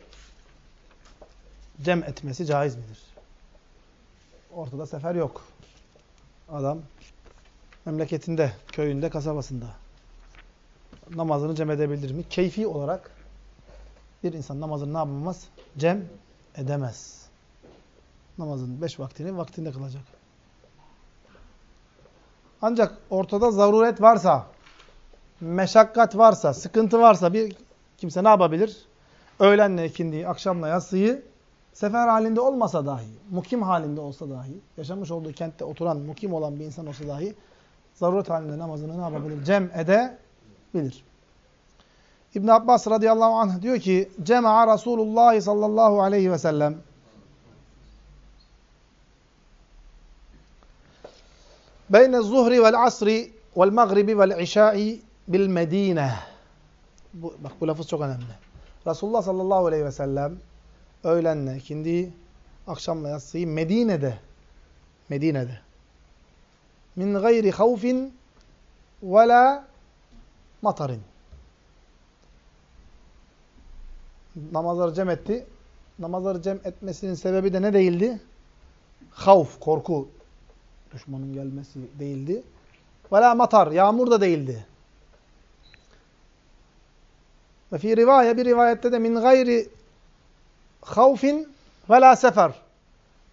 cem etmesi caiz midir? Ortada sefer yok. Adam memleketinde, köyünde, kasabasında namazını cem edebilir mi? Keyfi olarak bir insan namazını ne yapamaz? Cem edemez. Namazın beş vaktini vaktinde kılacak. Ancak ortada zaruret varsa, meşakkat varsa, sıkıntı varsa bir kimse ne yapabilir? Öğlenle ikindiyi, akşamla yatsıyı sefer halinde olmasa dahi, mukim halinde olsa dahi, yaşamış olduğu kentte oturan, mukim olan bir insan olsa dahi zaruret halinde namazını ne yapabilir? Cem edebilir. İbn Abbas radıyallahu anh diyor ki: "Cema'a Resulullah sallallahu aleyhi ve sellem beyne zuhri vel asri vel magribi vel işai bil medine." Bu, bak bu lafız çok önemli. Resulullah sallallahu aleyhi ve sellem öğlenle ikindi, akşamla yatsıyı Medine'de Medine'de min gayri havfin ve la matarin namazları cem etti. Namazları cem etmesinin sebebi de ne değildi? Havf, korku. Düşmanın gelmesi değildi. Vela matar, yağmur da değildi. Ve fi rivaya bir rivayette de min gayri havfin ve la sefer.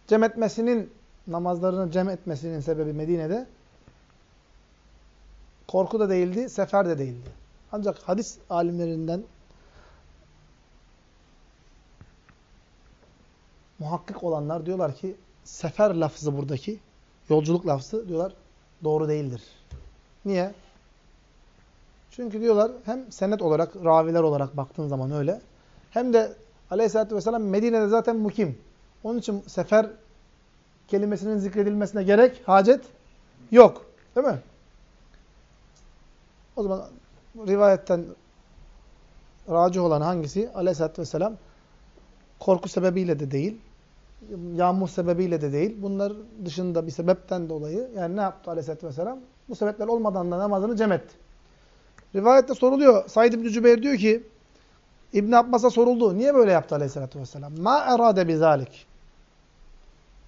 Cem etmesinin, namazlarını cem etmesinin sebebi Medine'de korku da değildi, sefer de değildi. Ancak hadis alimlerinden muhakkik olanlar diyorlar ki sefer lafzı buradaki yolculuk lafzı diyorlar doğru değildir. Niye? Çünkü diyorlar hem senet olarak, raviler olarak baktığın zaman öyle. Hem de aleyhissalatü vesselam Medine'de zaten mukim. Onun için sefer kelimesinin zikredilmesine gerek, hacet yok. Değil mi? O zaman rivayetten racih olan hangisi? Aleyhisselatü vesselam korku sebebiyle de değil, yağmur sebebiyle de değil. Bunlar dışında bir sebepten dolayı yani ne yaptı Aleyhisselatü vesselam? Bu sebepler olmadan da namazını cem etti. Rivayette soruluyor. Said İbni Cübeyr diyor ki İbn Abbas'a soruldu. Niye böyle yaptı Aleyhisselatü vesselam? Ma erade bizalik.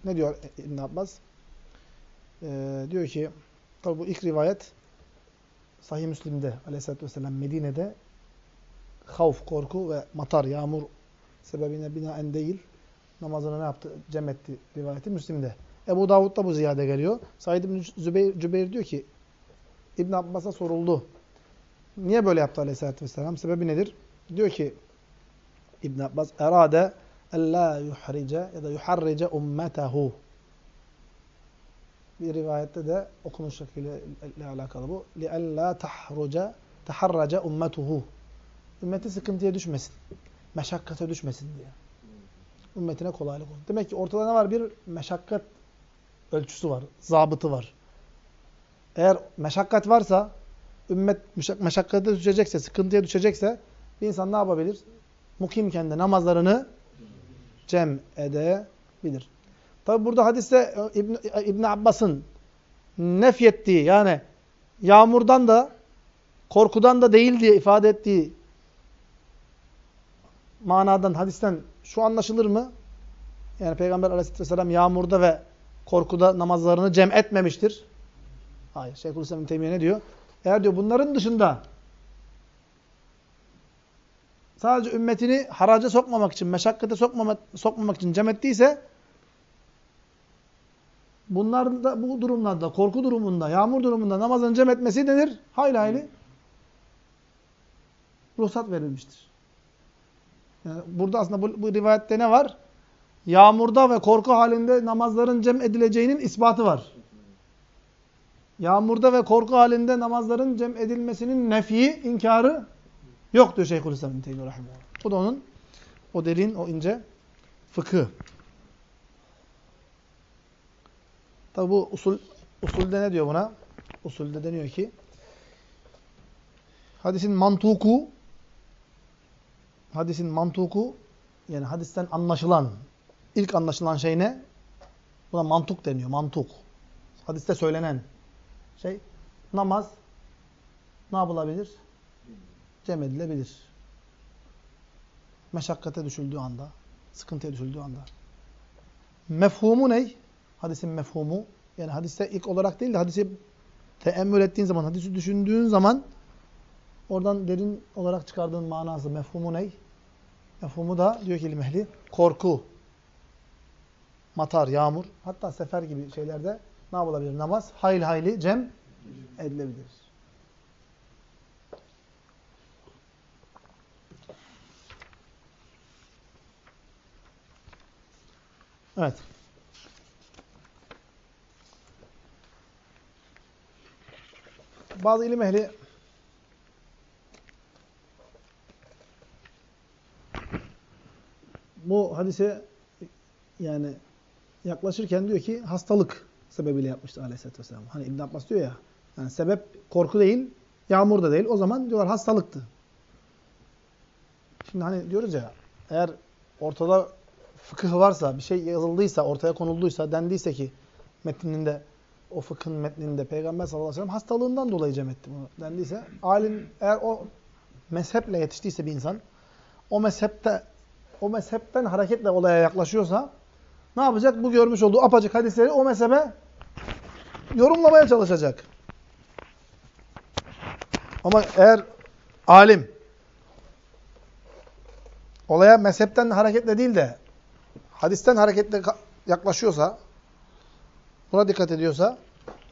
Ne diyor İbn Abbas? Ee, diyor ki tabi bu ilk rivayet Sahih Müslim'de Aleyhisselatü vesselam Medine'de havf, korku ve matar, yağmur sebebine binaen değil namazını ne yaptı? Cem etti rivayeti Müslim'de. Ebu Davud'da bu ziyade geliyor. Said İbn Zübeyir, Cübeyr diyor ki İbn Abbas'a soruldu. Niye böyle yaptı Aleyhisselatü Vesselam? Sebebi nedir? Diyor ki İbn Abbas erade la yuhrice ya da yuharrice ummetehu. Bir rivayette de okunuş şekliyle alakalı bu. Li la tahruca taharraca ummetuhu. Ümmeti sıkıntıya düşmesin. Meşakkate düşmesin diye. Ümmetine kolaylık olsun. Demek ki ortada ne var? Bir meşakkat ölçüsü var. Zabıtı var. Eğer meşakkat varsa, ümmet meşakkate düşecekse, sıkıntıya düşecekse bir insan ne yapabilir? Mukimken de namazlarını cem edebilir. Tabi burada hadiste İbn, İbn Abbas'ın nefyettiği yani yağmurdan da korkudan da değil diye ifade ettiği manadan, hadisten şu anlaşılır mı? Yani Peygamber aleyhisselam yağmurda ve korkuda namazlarını cem etmemiştir. Hayır. Şeyhülislam Teymiye ne diyor? Eğer diyor bunların dışında sadece ümmetini haraca sokmamak için, meşakkate sokmamak, sokmamak için cem ettiyse bunlar da bu durumlarda, korku durumunda, yağmur durumunda namazını cem etmesi denir. Hayli hayli ruhsat verilmiştir. Yani burada aslında bu, bu rivayette ne var? Yağmurda ve korku halinde namazların cem edileceğinin ispatı var. Yağmurda ve korku halinde namazların cem edilmesinin nefi, inkarı yok diyor Şeyhülislam bin Teymiye Rahimullah. Bu da onun o derin, o ince fıkı. Tabi bu usul usulde ne diyor buna? Usulde deniyor ki hadisin mantuku hadisin mantuku yani hadisten anlaşılan ilk anlaşılan şey ne? Buna mantuk deniyor. Mantuk. Hadiste söylenen şey namaz ne yapılabilir? Cem edilebilir. Meşakkate düşüldüğü anda, sıkıntıya düşüldüğü anda. Mefhumu ne? Hadisin mefhumu. Yani hadiste ilk olarak değil de hadisi teemmül ettiğin zaman, hadisi düşündüğün zaman oradan derin olarak çıkardığın manası, mefhumu ne? Mefhumu da diyor ki ilim ehli, korku, matar, yağmur, hatta sefer gibi şeylerde ne yapılabilir? Namaz hayli hayli cem edilebilir. Evet. Bazı ilim ehli bu hadise yani yaklaşırken diyor ki hastalık sebebiyle yapmıştır aleyhissalatü vesselam. Hani İbn Abbas diyor ya yani sebep korku değil, yağmur da değil. O zaman diyorlar hastalıktı. Şimdi hani diyoruz ya eğer ortada fıkıh varsa, bir şey yazıldıysa, ortaya konulduysa, dendiyse ki metninde, o fıkhın metninde Peygamber sallallahu aleyhi ve sellem hastalığından dolayı cem etti bunu dendiyse, alim eğer o mezheple yetiştiyse bir insan, o mezhepte o mezhepten hareketle olaya yaklaşıyorsa ne yapacak? Bu görmüş olduğu apacık hadisleri o mezhebe yorumlamaya çalışacak. Ama eğer alim olaya mezhepten hareketle değil de hadisten hareketle yaklaşıyorsa buna dikkat ediyorsa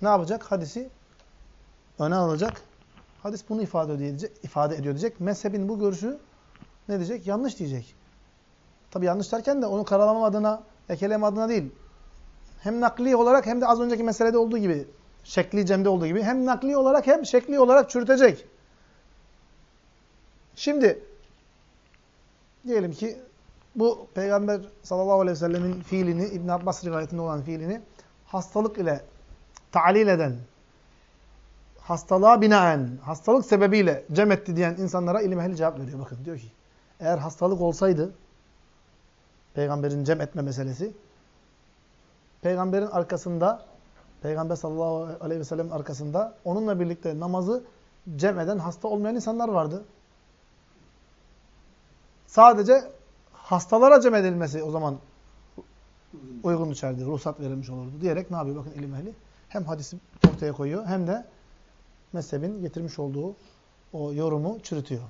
ne yapacak? Hadisi öne alacak. Hadis bunu ifade ediyor, ifade ediyor diyecek. Mezhebin bu görüşü ne diyecek? Yanlış diyecek. Tabi yanlış derken de onu karalamam adına, lekeleme adına değil. Hem nakli olarak hem de az önceki meselede olduğu gibi, şekli cemde olduğu gibi hem nakli olarak hem şekli olarak çürütecek. Şimdi diyelim ki bu Peygamber sallallahu aleyhi ve sellemin fiilini, İbn Abbas rivayetinde olan fiilini hastalık ile ta'lil eden, hastalığa binaen, hastalık sebebiyle cem etti diyen insanlara ilim ehli cevap veriyor. Bakın diyor ki, eğer hastalık olsaydı, peygamberin cem etme meselesi, peygamberin arkasında, peygamber sallallahu aleyhi ve sellem arkasında onunla birlikte namazı cem eden, hasta olmayan insanlar vardı. Sadece hastalara cem edilmesi o zaman uygun içerdi, ruhsat verilmiş olurdu diyerek ne yapıyor bakın ilim ehli? Hem hadisi ortaya koyuyor hem de mezhebin getirmiş olduğu o yorumu çürütüyor.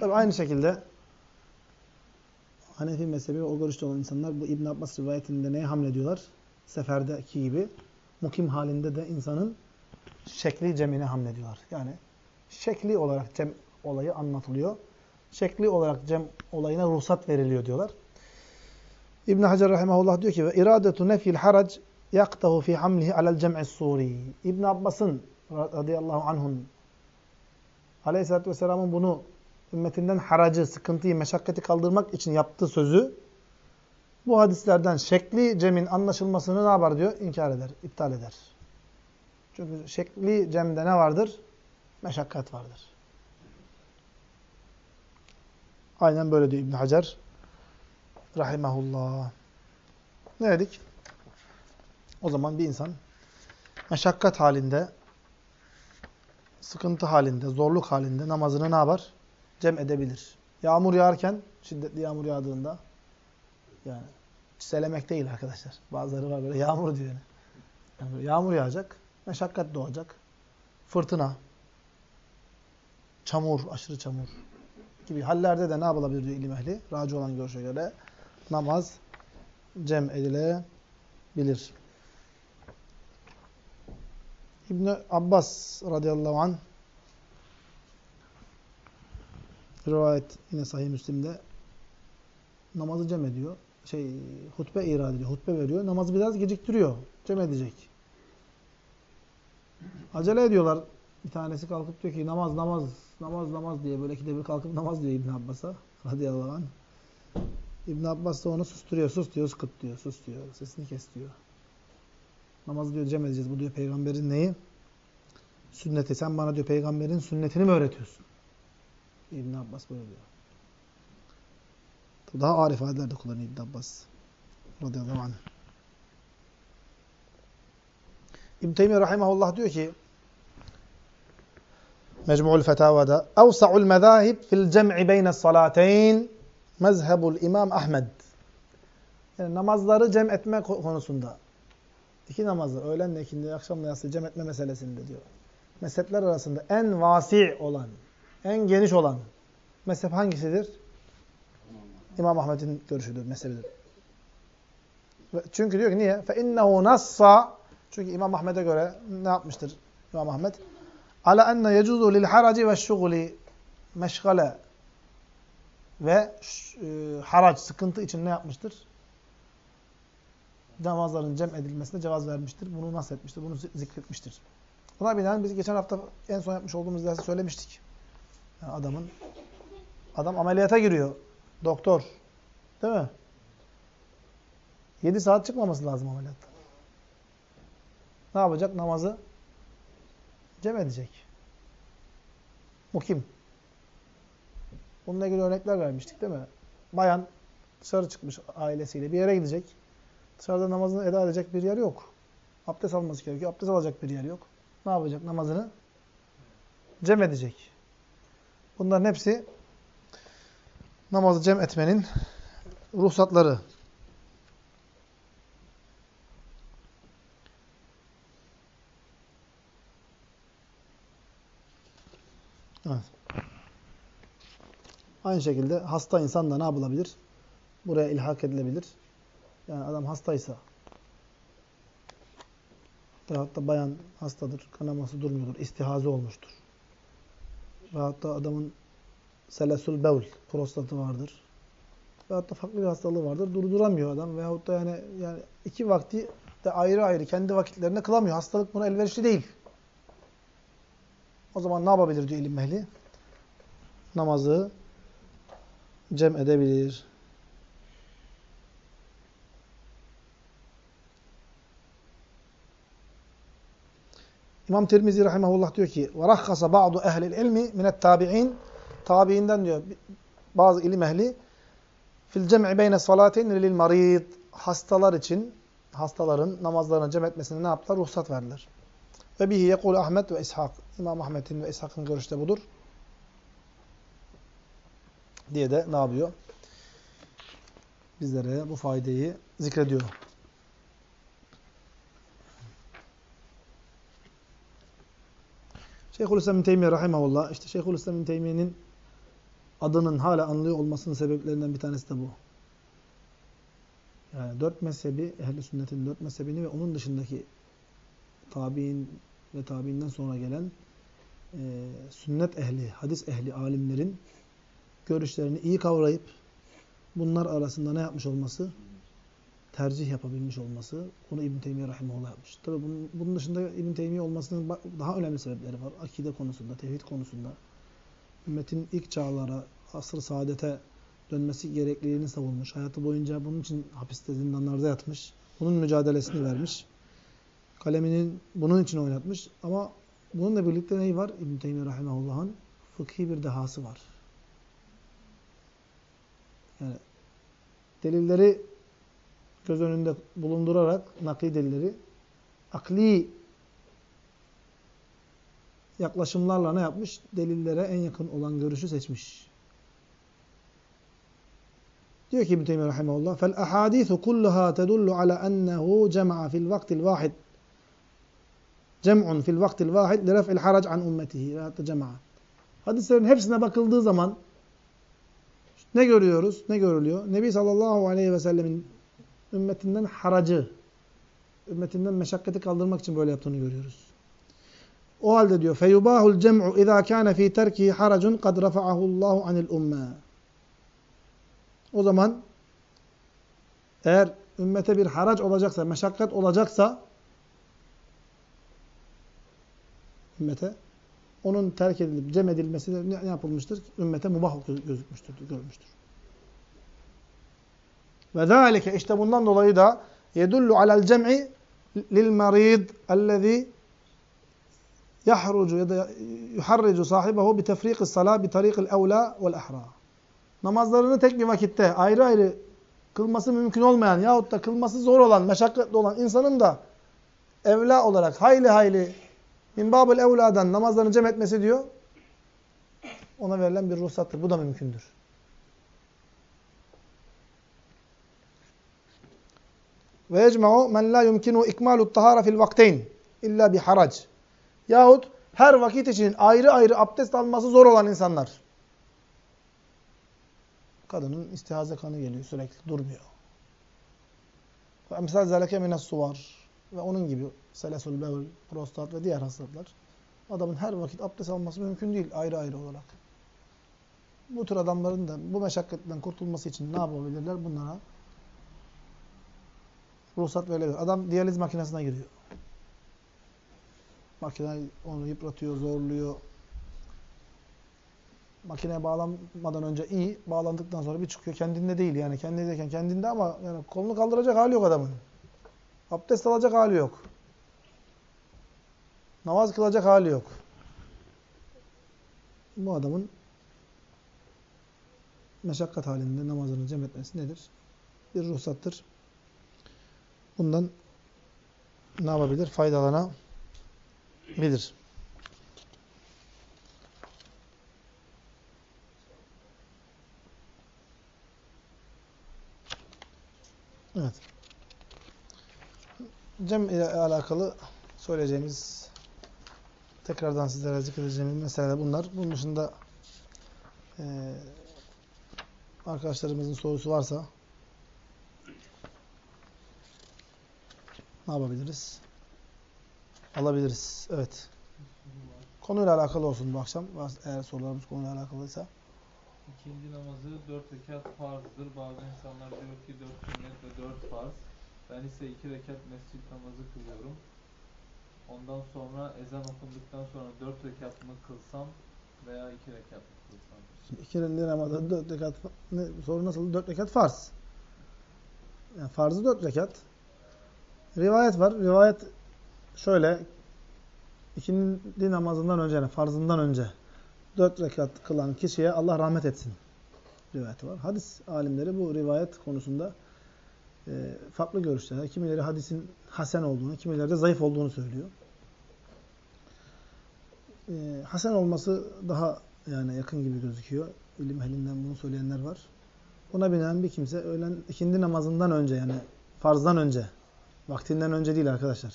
Tabi aynı şekilde Hanefi mezhebi ve o görüşte olan insanlar bu İbn Abbas rivayetinde neye hamlediyorlar? Seferdeki gibi mukim halinde de insanın şekli cemine hamlediyorlar. Yani şekli olarak cem olayı anlatılıyor. Şekli olarak cem olayına ruhsat veriliyor diyorlar. İbn Hacer rahimehullah diyor ki ve iradetu nefil harac yaktahu fi hamlihi alel cem'i suri. İbn Abbas'ın radıyallahu anhun aleyhissalatü vesselamın bunu ümmetinden haracı, sıkıntıyı, meşakkati kaldırmak için yaptığı sözü bu hadislerden şekli cemin anlaşılmasını ne yapar diyor? İnkar eder, iptal eder. Çünkü şekli cemde ne vardır? Meşakkat vardır. Aynen böyle diyor İbn Hacer rahimehullah. Ne dedik? O zaman bir insan meşakkat halinde, sıkıntı halinde, zorluk halinde namazını ne yapar? Cem edebilir. Yağmur yağarken, şiddetli yağmur yağdığında yani çiselemek değil arkadaşlar. Bazıları var böyle yağmur diyor. Yani yağmur yağacak, meşakkat doğacak. Fırtına, çamur, aşırı çamur gibi hallerde de ne yapılabilir diyor ilim ehli. Raci olan görüşe göre namaz cem edilebilir. İbn Abbas radıyallahu anh rivayet yine sahih Müslim'de namazı cem ediyor. Şey hutbe irad ediyor. Hutbe veriyor. Namazı biraz geciktiriyor. Cem edecek. Acele ediyorlar. Bir tanesi kalkıp diyor ki namaz namaz namaz namaz diye böyle ikide bir kalkıp namaz diyor İbn Abbas'a radıyallahu anh. İbn Abbas da onu susturuyor. Sus diyor, sıkıt diyor. Sus diyor. Sesini kes diyor. Namazı diyor cem edeceğiz. Bu diyor peygamberin neyi? Sünneti. Sen bana diyor peygamberin sünnetini mi öğretiyorsun? İbn Abbas böyle diyor. Daha ağır ifadeler de kullanıyor İbn Abbas. Radıyallahu anh. İbn Teymiye Rahimahullah diyor ki Mecmu'ul Fetava'da Evsa'ul mezahib fil cem'i beyne salateyn mezhebul İmam Ahmed. Yani namazları cem etme konusunda. İki namazı, öğlenle ikindi, akşamla yatsı cem etme meselesinde diyor. Mezhepler arasında en vasi olan, en geniş olan mezhep hangisidir? İmam Ahmed'in görüşüdür, mezhebidir. Çünkü diyor ki niye? فَاِنَّهُ nassa çünkü İmam Ahmed'e göre ne yapmıştır İmam Ahmed? ala enne yecuzu lil haraci ve şuguli meşgale ve e, haraç, sıkıntı için ne yapmıştır? Namazların cem edilmesine cevaz vermiştir. Bunu nasıl etmiştir? Bunu zikretmiştir. Buna binaen biz geçen hafta en son yapmış olduğumuz dersi söylemiştik. Yani adamın adam ameliyata giriyor. Doktor. Değil mi? 7 saat çıkmaması lazım ameliyattan. Ne yapacak? Namazı cem edecek. Mukim. Bununla ilgili örnekler vermiştik değil mi? Bayan dışarı çıkmış ailesiyle bir yere gidecek. Dışarıda namazını eda edecek bir yer yok. Abdest alması gerekiyor. Abdest alacak bir yer yok. Ne yapacak? Namazını cem edecek. Bunların hepsi namazı cem etmenin ruhsatları. Aynı şekilde hasta insan da ne yapılabilir? Buraya ilhak edilebilir. Yani adam hastaysa veyahut da bayan hastadır, kanaması durmuyordur, istihaze olmuştur. Veyahut da adamın selesül bevl, prostatı vardır. Veyahut da farklı bir hastalığı vardır, durduramıyor adam. Veyahut da yani, yani iki vakti de ayrı ayrı kendi vakitlerinde kılamıyor. Hastalık buna elverişli değil. O zaman ne yapabilir diyor ilim ehli? Namazı cem edebilir. İmam Tirmizi rahimehullah diyor ki: "Ve rahhasa ba'du ehli'l ilmi mine't tabi'in" Tabiinden diyor bazı ilim ehli fil cem'i beyne salateyn lil marid hastalar için hastaların namazlarını cem etmesini ne yaptılar? Ruhsat verdiler. Ve bihi yekul Ahmet ve İshak. İmam Ahmet'in ve İshak'ın görüşü de budur. Diye de ne yapıyor? Bizlere bu faydayı zikrediyor. Şeyhülislam bin Teymiye rahimahullah, işte Şeyhülislam bin Teymiye'nin adının hala anılıyor olmasının sebeplerinden bir tanesi de bu. Yani dört mezhebi, ehl sünnetin dört mezhebini ve onun dışındaki tabi'in ve tabi'inden sonra gelen e, sünnet ehli, hadis ehli alimlerin görüşlerini iyi kavrayıp bunlar arasında ne yapmış olması? Tercih yapabilmiş olması. Onu İbn Teymiye rahimehullah yapmış. Tabii bunun, bunun dışında İbn Teymiye olmasının daha önemli sebepleri var. Akide konusunda, tevhid konusunda. Ümmetin ilk çağlara, asr saadete dönmesi gerekliliğini savunmuş. Hayatı boyunca bunun için hapiste, zindanlarda yatmış. Bunun mücadelesini vermiş. Kaleminin bunun için oynatmış. Ama bununla birlikte neyi var? İbn-i Teymiye Rahimahullah'ın fıkhi bir dehası var. Yani delilleri göz önünde bulundurarak nakli delilleri akli yaklaşımlarla ne yapmış? Delillere en yakın olan görüşü seçmiş. Diyor ki İbn Teymiyye rahimehullah, "Fel ahadisu kulluha tedullu ala ennehu cema'a fil vaktil vahid." Cem'un fil vaktil vahid li ref'il harac an ummetihi ve hatta cema'a. Hadislerin hepsine bakıldığı zaman ne görüyoruz? Ne görülüyor? Nebi sallallahu aleyhi ve sellemin ümmetinden haracı, ümmetinden meşakkati kaldırmak için böyle yaptığını görüyoruz. O halde diyor, feyubahul cem'u izâ kâne fî terkihi haracun kad rafa'ahullâhu anil ummâ. O zaman eğer ümmete bir harac olacaksa, meşakkat olacaksa ümmete onun terk edilip cem edilmesi ne yapılmıştır? Ümmete mubah gözükmüştür, görmüştür. Ve zâlike işte bundan dolayı da yedullu alel cem'i lil marid ellezî yahrucu ya da yuharricu sahibehu bi tefriqis salâ bi tariqil evlâ vel ahra. Namazlarını tek bir vakitte ayrı ayrı kılması mümkün olmayan yahut da kılması zor olan, meşakkatli olan insanın da evla olarak hayli hayli minbabül evladan namazlarını cem etmesi diyor. Ona verilen bir ruhsattır. Bu da mümkündür. Ve yecma'u men la yumkinu ikmalu tahara fil vakteyn illa bi harac. Yahut her vakit için ayrı ayrı abdest alması zor olan insanlar. Kadının istihaze kanı geliyor sürekli durmuyor. Ve emsal zalike mines suvar. Ve onun gibi selesul bevl, prostat ve diğer hastalıklar. Adamın her vakit abdest alması mümkün değil ayrı ayrı olarak. Bu tür adamların da bu meşakkatten kurtulması için ne yapabilirler? Bunlara ruhsat verilir. Adam diyaliz makinesine giriyor. Makine onu yıpratıyor, zorluyor. Makineye bağlanmadan önce iyi, bağlandıktan sonra bir çıkıyor. Kendinde değil yani. Kendindeyken kendinde ama yani kolunu kaldıracak hali yok adamın. Abdest alacak hali yok. Namaz kılacak hali yok. Bu adamın meşakkat halinde namazını cem etmesi nedir? Bir ruhsattır. Bundan ne yapabilir? Faydalanabilir. Evet. Cem ile alakalı söyleyeceğimiz, tekrardan sizlere zikredeceğimiz meseleler bunlar. Bunun dışında e, arkadaşlarımızın sorusu varsa ne yapabiliriz? Alabiliriz. Evet. Konuyla alakalı olsun bu akşam. Eğer sorularımız konuyla alakalıysa. İkindi namazı dört rekat farzdır. Bazı insanlar diyor ki dört sünnet ve dört farz. Ben ise iki rekat mescit namazı kılıyorum. Ondan sonra ezan okunduktan sonra dört rekat mı kılsam veya iki rekat mı kılsam? Şimdi ikindi namazı dört rekat, ne, soru nasıl? Dört rekat farz. Yani farzı dört rekat. Rivayet var. Rivayet şöyle. İkindi namazından önce, yani farzından önce dört rekat kılan kişiye Allah rahmet etsin rivayeti var. Hadis alimleri bu rivayet konusunda e, farklı görüşler. Kimileri hadisin hasen olduğunu, kimileri de zayıf olduğunu söylüyor. E, hasen olması daha yani yakın gibi gözüküyor. İlim ehlinden bunu söyleyenler var. Buna binaen bir kimse öğlen ikindi namazından önce yani farzdan önce, vaktinden önce değil arkadaşlar.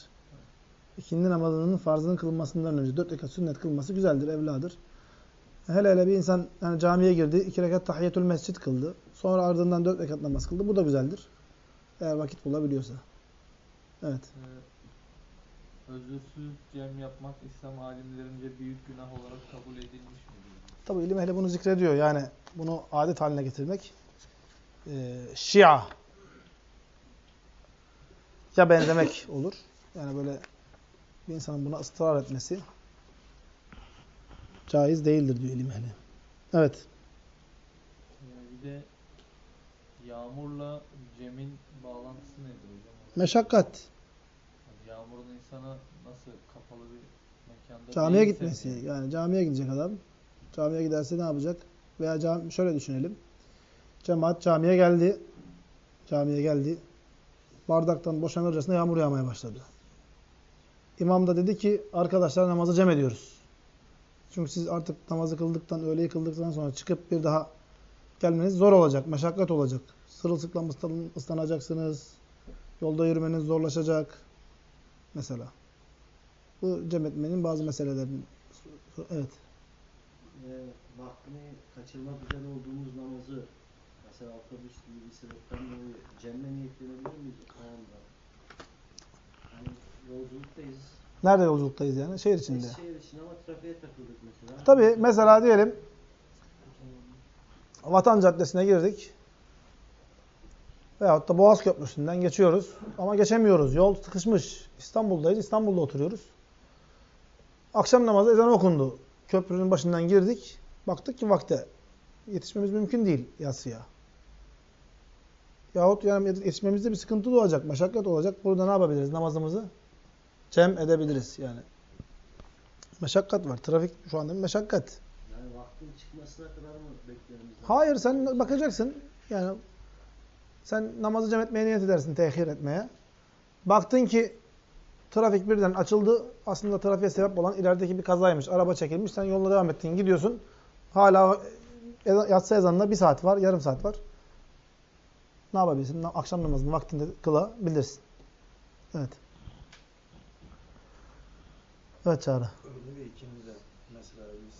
İkindi namazının farzının kılınmasından önce dört rekat sünnet kılması güzeldir, evladır. Hele hele bir insan yani camiye girdi, iki rekat tahiyyetül mescid kıldı. Sonra ardından dört rekat namaz kıldı. Bu da güzeldir. Eğer vakit bulabiliyorsa. Evet. Ee, özürsüz cem yapmak İslam alimlerince büyük günah olarak kabul edilmiş midir? Tabi ilim ehli bunu zikrediyor. Yani bunu adet haline getirmek e, şia ya benzemek olur. Yani böyle bir insanın buna ısrar etmesi caiz değildir diyor ilim ehli. Evet. Ee, bir de yağmurla cemin bağlantısı nedir hocam? Meşakkat. Yani yağmurun insana nasıl kapalı bir mekanda Camiye gitmesi. bile- Yani camiye gidecek adam. Camiye giderse ne yapacak? Veya cami, şöyle düşünelim. Cemaat camiye geldi. Camiye geldi. Bardaktan boşanırcasına yağmur yağmaya başladı. İmam da dedi ki arkadaşlar namazı cem ediyoruz. Çünkü siz artık namazı kıldıktan, öğleyi kıldıktan sonra çıkıp bir daha gelmeniz zor olacak, meşakkat olacak. Sırılsıklam ıslan- ıslanacaksınız. Yolda yürümeniz zorlaşacak. Mesela. Bu cem etmenin bazı meselelerin. Evet. e, vaktini kaçırmak üzere olduğumuz namazı mesela otobüs gibi bir sebepten dolayı cemme niyetlenebilir miyiz o anda? Hani yolculuktayız. Nerede yolculuktayız yani? Şehir içinde. Şehir için ama trafiğe takıldık mesela. Tabii mesela diyelim Vatan Caddesi'ne girdik. Veyahut da Boğaz Köprüsü'nden geçiyoruz. Ama geçemiyoruz. Yol sıkışmış. İstanbul'dayız. İstanbul'da oturuyoruz. Akşam namazı ezan okundu. Köprünün başından girdik. Baktık ki vakte yetişmemiz mümkün değil yatsıya. Yahut yani yetişmemizde bir sıkıntı doğacak, meşakkat olacak. Burada ne yapabiliriz? Namazımızı cem edebiliriz yani. Meşakkat var. Trafik şu anda bir meşakkat. Çıkmasına kadar mı beklememiz? Hayır sen bakacaksın. Yani sen namazı cem etmeye niyet edersin, tehir etmeye. Baktın ki trafik birden açıldı. Aslında trafiğe sebep olan ilerideki bir kazaymış. Araba çekilmiş. Sen yoluna devam ettin. Gidiyorsun. Hala yatsı ezanına bir saat var, yarım saat var. Ne yapabilirsin? Akşam namazını vaktinde kılabilirsin. Evet. Evet Çağrı. Öğle ve ikindide mesela biz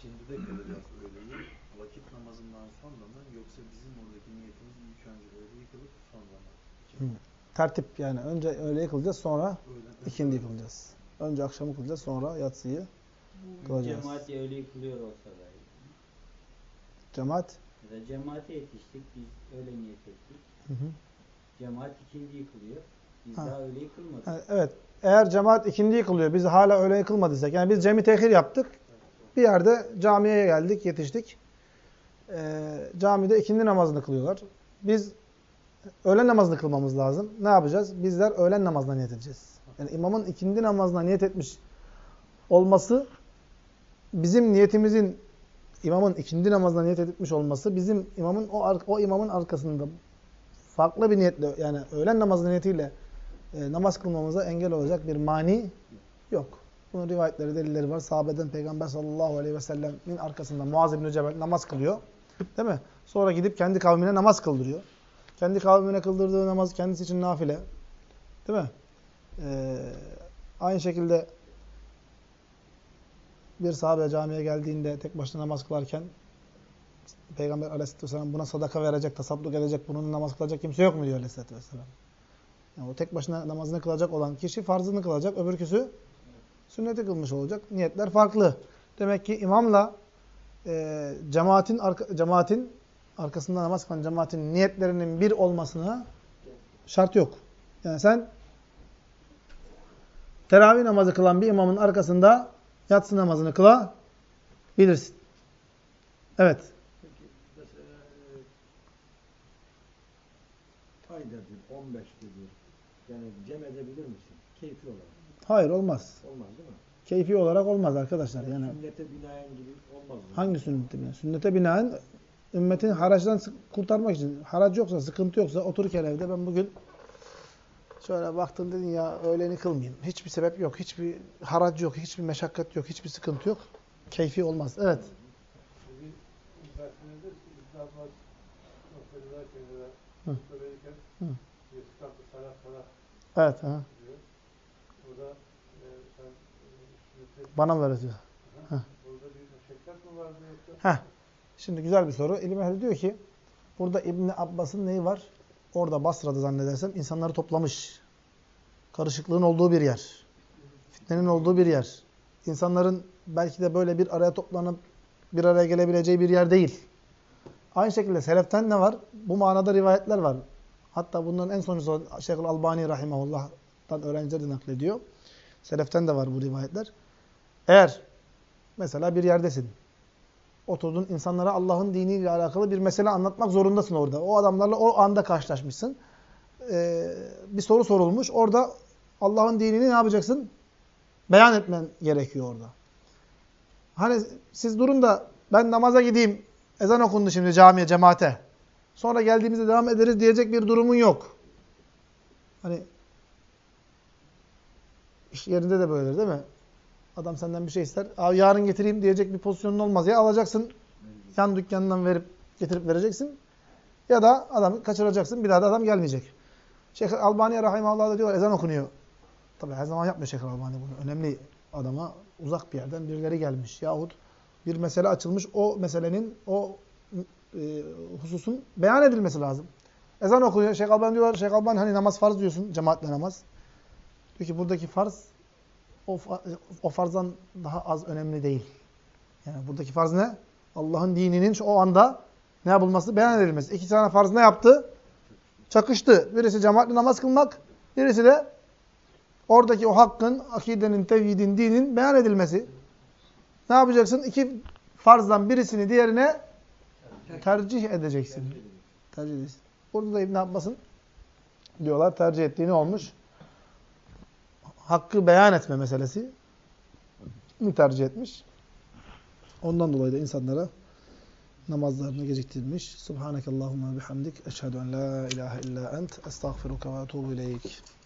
ikindide kılacağız öğleyi vakit namazından sonra mı yoksa bizim oradaki niyetimiz ilk önce öğleyi kılıp sonra mı? Hı. Tertip yani. Önce öğleyi kılacağız sonra Öğle, ikindi kılacağız. Önce akşamı kılacağız sonra yatsıyı kılacağız. Cemaat öyle kılıyor olsa da. Cemaat. Mesela cemaate yetiştik, biz öyle niyet ettik. Hı hı. Cemaat ikindiyi kılıyor. Biz Ha. daha öğleyi kılmadık. Yani evet. Eğer cemaat ikindiyi kılıyor, biz hala öğleyi kılmadıysak, yani biz cemi tehir yaptık, bir yerde camiye geldik, yetiştik. Ee, camide ikindi namazını kılıyorlar. Biz öğlen namazını kılmamız lazım. Ne yapacağız? Bizler öğlen namazına niyet edeceğiz. Yani imamın ikindi namazına niyet etmiş olması, bizim niyetimizin, imamın ikindi namazına niyet etmiş olması, bizim imamın o, o imamın arkasında farklı bir niyetle, yani öğlen namazı niyetiyle e, namaz kılmamıza engel olacak bir mani yok. Bunun rivayetleri, delilleri var. Sahabeden Peygamber sallallahu aleyhi ve sellemin arkasında Muaz bin Cebel namaz kılıyor. Değil mi? Sonra gidip kendi kavmine namaz kıldırıyor. Kendi kavmine kıldırdığı namaz kendisi için nafile. Değil mi? Ee, aynı şekilde bir sahabe camiye geldiğinde tek başına namaz kılarken Peygamber aleyhisselatü vesselam buna sadaka verecek, tasadduk edecek, bunun namaz kılacak kimse yok mu diyor aleyhisselatü vesselam. Yani o tek başına namazını kılacak olan kişi farzını kılacak, öbürküsü sünneti kılmış olacak. Niyetler farklı. Demek ki imamla e, cemaatin arka, cemaatin arkasında namaz kılan cemaatin niyetlerinin bir olmasına şart yok. Yani sen teravih namazı kılan bir imamın arkasında yatsı namazını kılabilirsin. Evet. Peki mesela e, aydadır, 15'tedir. Yani cem edebilir misin? Keyfi olarak. Hayır olmaz. Olmaz değil mi? Keyfi olarak olmaz arkadaşlar. Yani Sünnete binaen gibi olmaz mı? hangi sünnete binaen? Sünnete binaen ümmetin haraçtan kurtarmak için. Harac yoksa, sıkıntı yoksa otururken evde ben bugün şöyle baktım dedin ya öğleni kılmayayım. Hiçbir sebep yok. Hiçbir harac yok. Hiçbir meşakkat yok. Hiçbir sıkıntı yok. Keyfi olmaz. Evet. Hı. söylerken Hı. Evet. Aha. diyor. O da e, sen e, sünnete Bana mı öğretiyor? Heh. Şimdi güzel bir soru. İlim ehli diyor ki burada İbni Abbas'ın neyi var? orada Basra'da zannedersem insanları toplamış. Karışıklığın olduğu bir yer. Fitnenin olduğu bir yer. İnsanların belki de böyle bir araya toplanıp bir araya gelebileceği bir yer değil. Aynı şekilde seleften ne var? Bu manada rivayetler var. Hatta bunların en sonuncusu Şeyhül Albani Rahimahullah'tan öğrenciler de naklediyor. Seleften de var bu rivayetler. Eğer mesela bir yerdesin. Oturdun insanlara Allah'ın diniyle alakalı bir mesele anlatmak zorundasın orada. O adamlarla o anda karşılaşmışsın. Ee, bir soru sorulmuş. Orada Allah'ın dinini ne yapacaksın? Beyan etmen gerekiyor orada. Hani siz durun da ben namaza gideyim. Ezan okundu şimdi camiye, cemaate. Sonra geldiğimizde devam ederiz diyecek bir durumun yok. Hani iş yerinde de böyledir değil mi? Adam senden bir şey ister. Abi yarın getireyim diyecek bir pozisyonun olmaz. Ya alacaksın yan dükkanından verip getirip vereceksin. Ya da adamı kaçıracaksın. Bir daha da adam gelmeyecek. Şeyh Albani Rahimahullah da diyorlar ezan okunuyor. Tabi her zaman yapmıyor Şeyh Albani bunu. Önemli adama uzak bir yerden birileri gelmiş. Yahut bir mesele açılmış. O meselenin, o e, hususun beyan edilmesi lazım. Ezan okuyor. Şeyh Albani diyorlar. Şeyh Albani hani namaz farz diyorsun. Cemaatle namaz. Diyor ki buradaki farz o, o farzdan daha az önemli değil. Yani buradaki farz ne? Allah'ın dininin şu- o anda ne yapılması? Beyan edilmesi. İki tane farz ne yaptı? Çakıştı. Birisi cemaatle namaz kılmak. Birisi de oradaki o hakkın, akidenin, tevhidin, dinin beyan edilmesi. Ne yapacaksın? İki farzdan birisini diğerine tercih edeceksin. Tercih edeceksin. Burada da İbn Abbas'ın diyorlar tercih ettiğini olmuş. Hakkı beyan etme meselesi mi tercih etmiş? Ondan dolayı da insanlara namazlarını geciktirmiş. Subhanakallahumma bihamdik. Eşhedü en la ilahe illa ent. Estağfiruka ve etubu ileyk.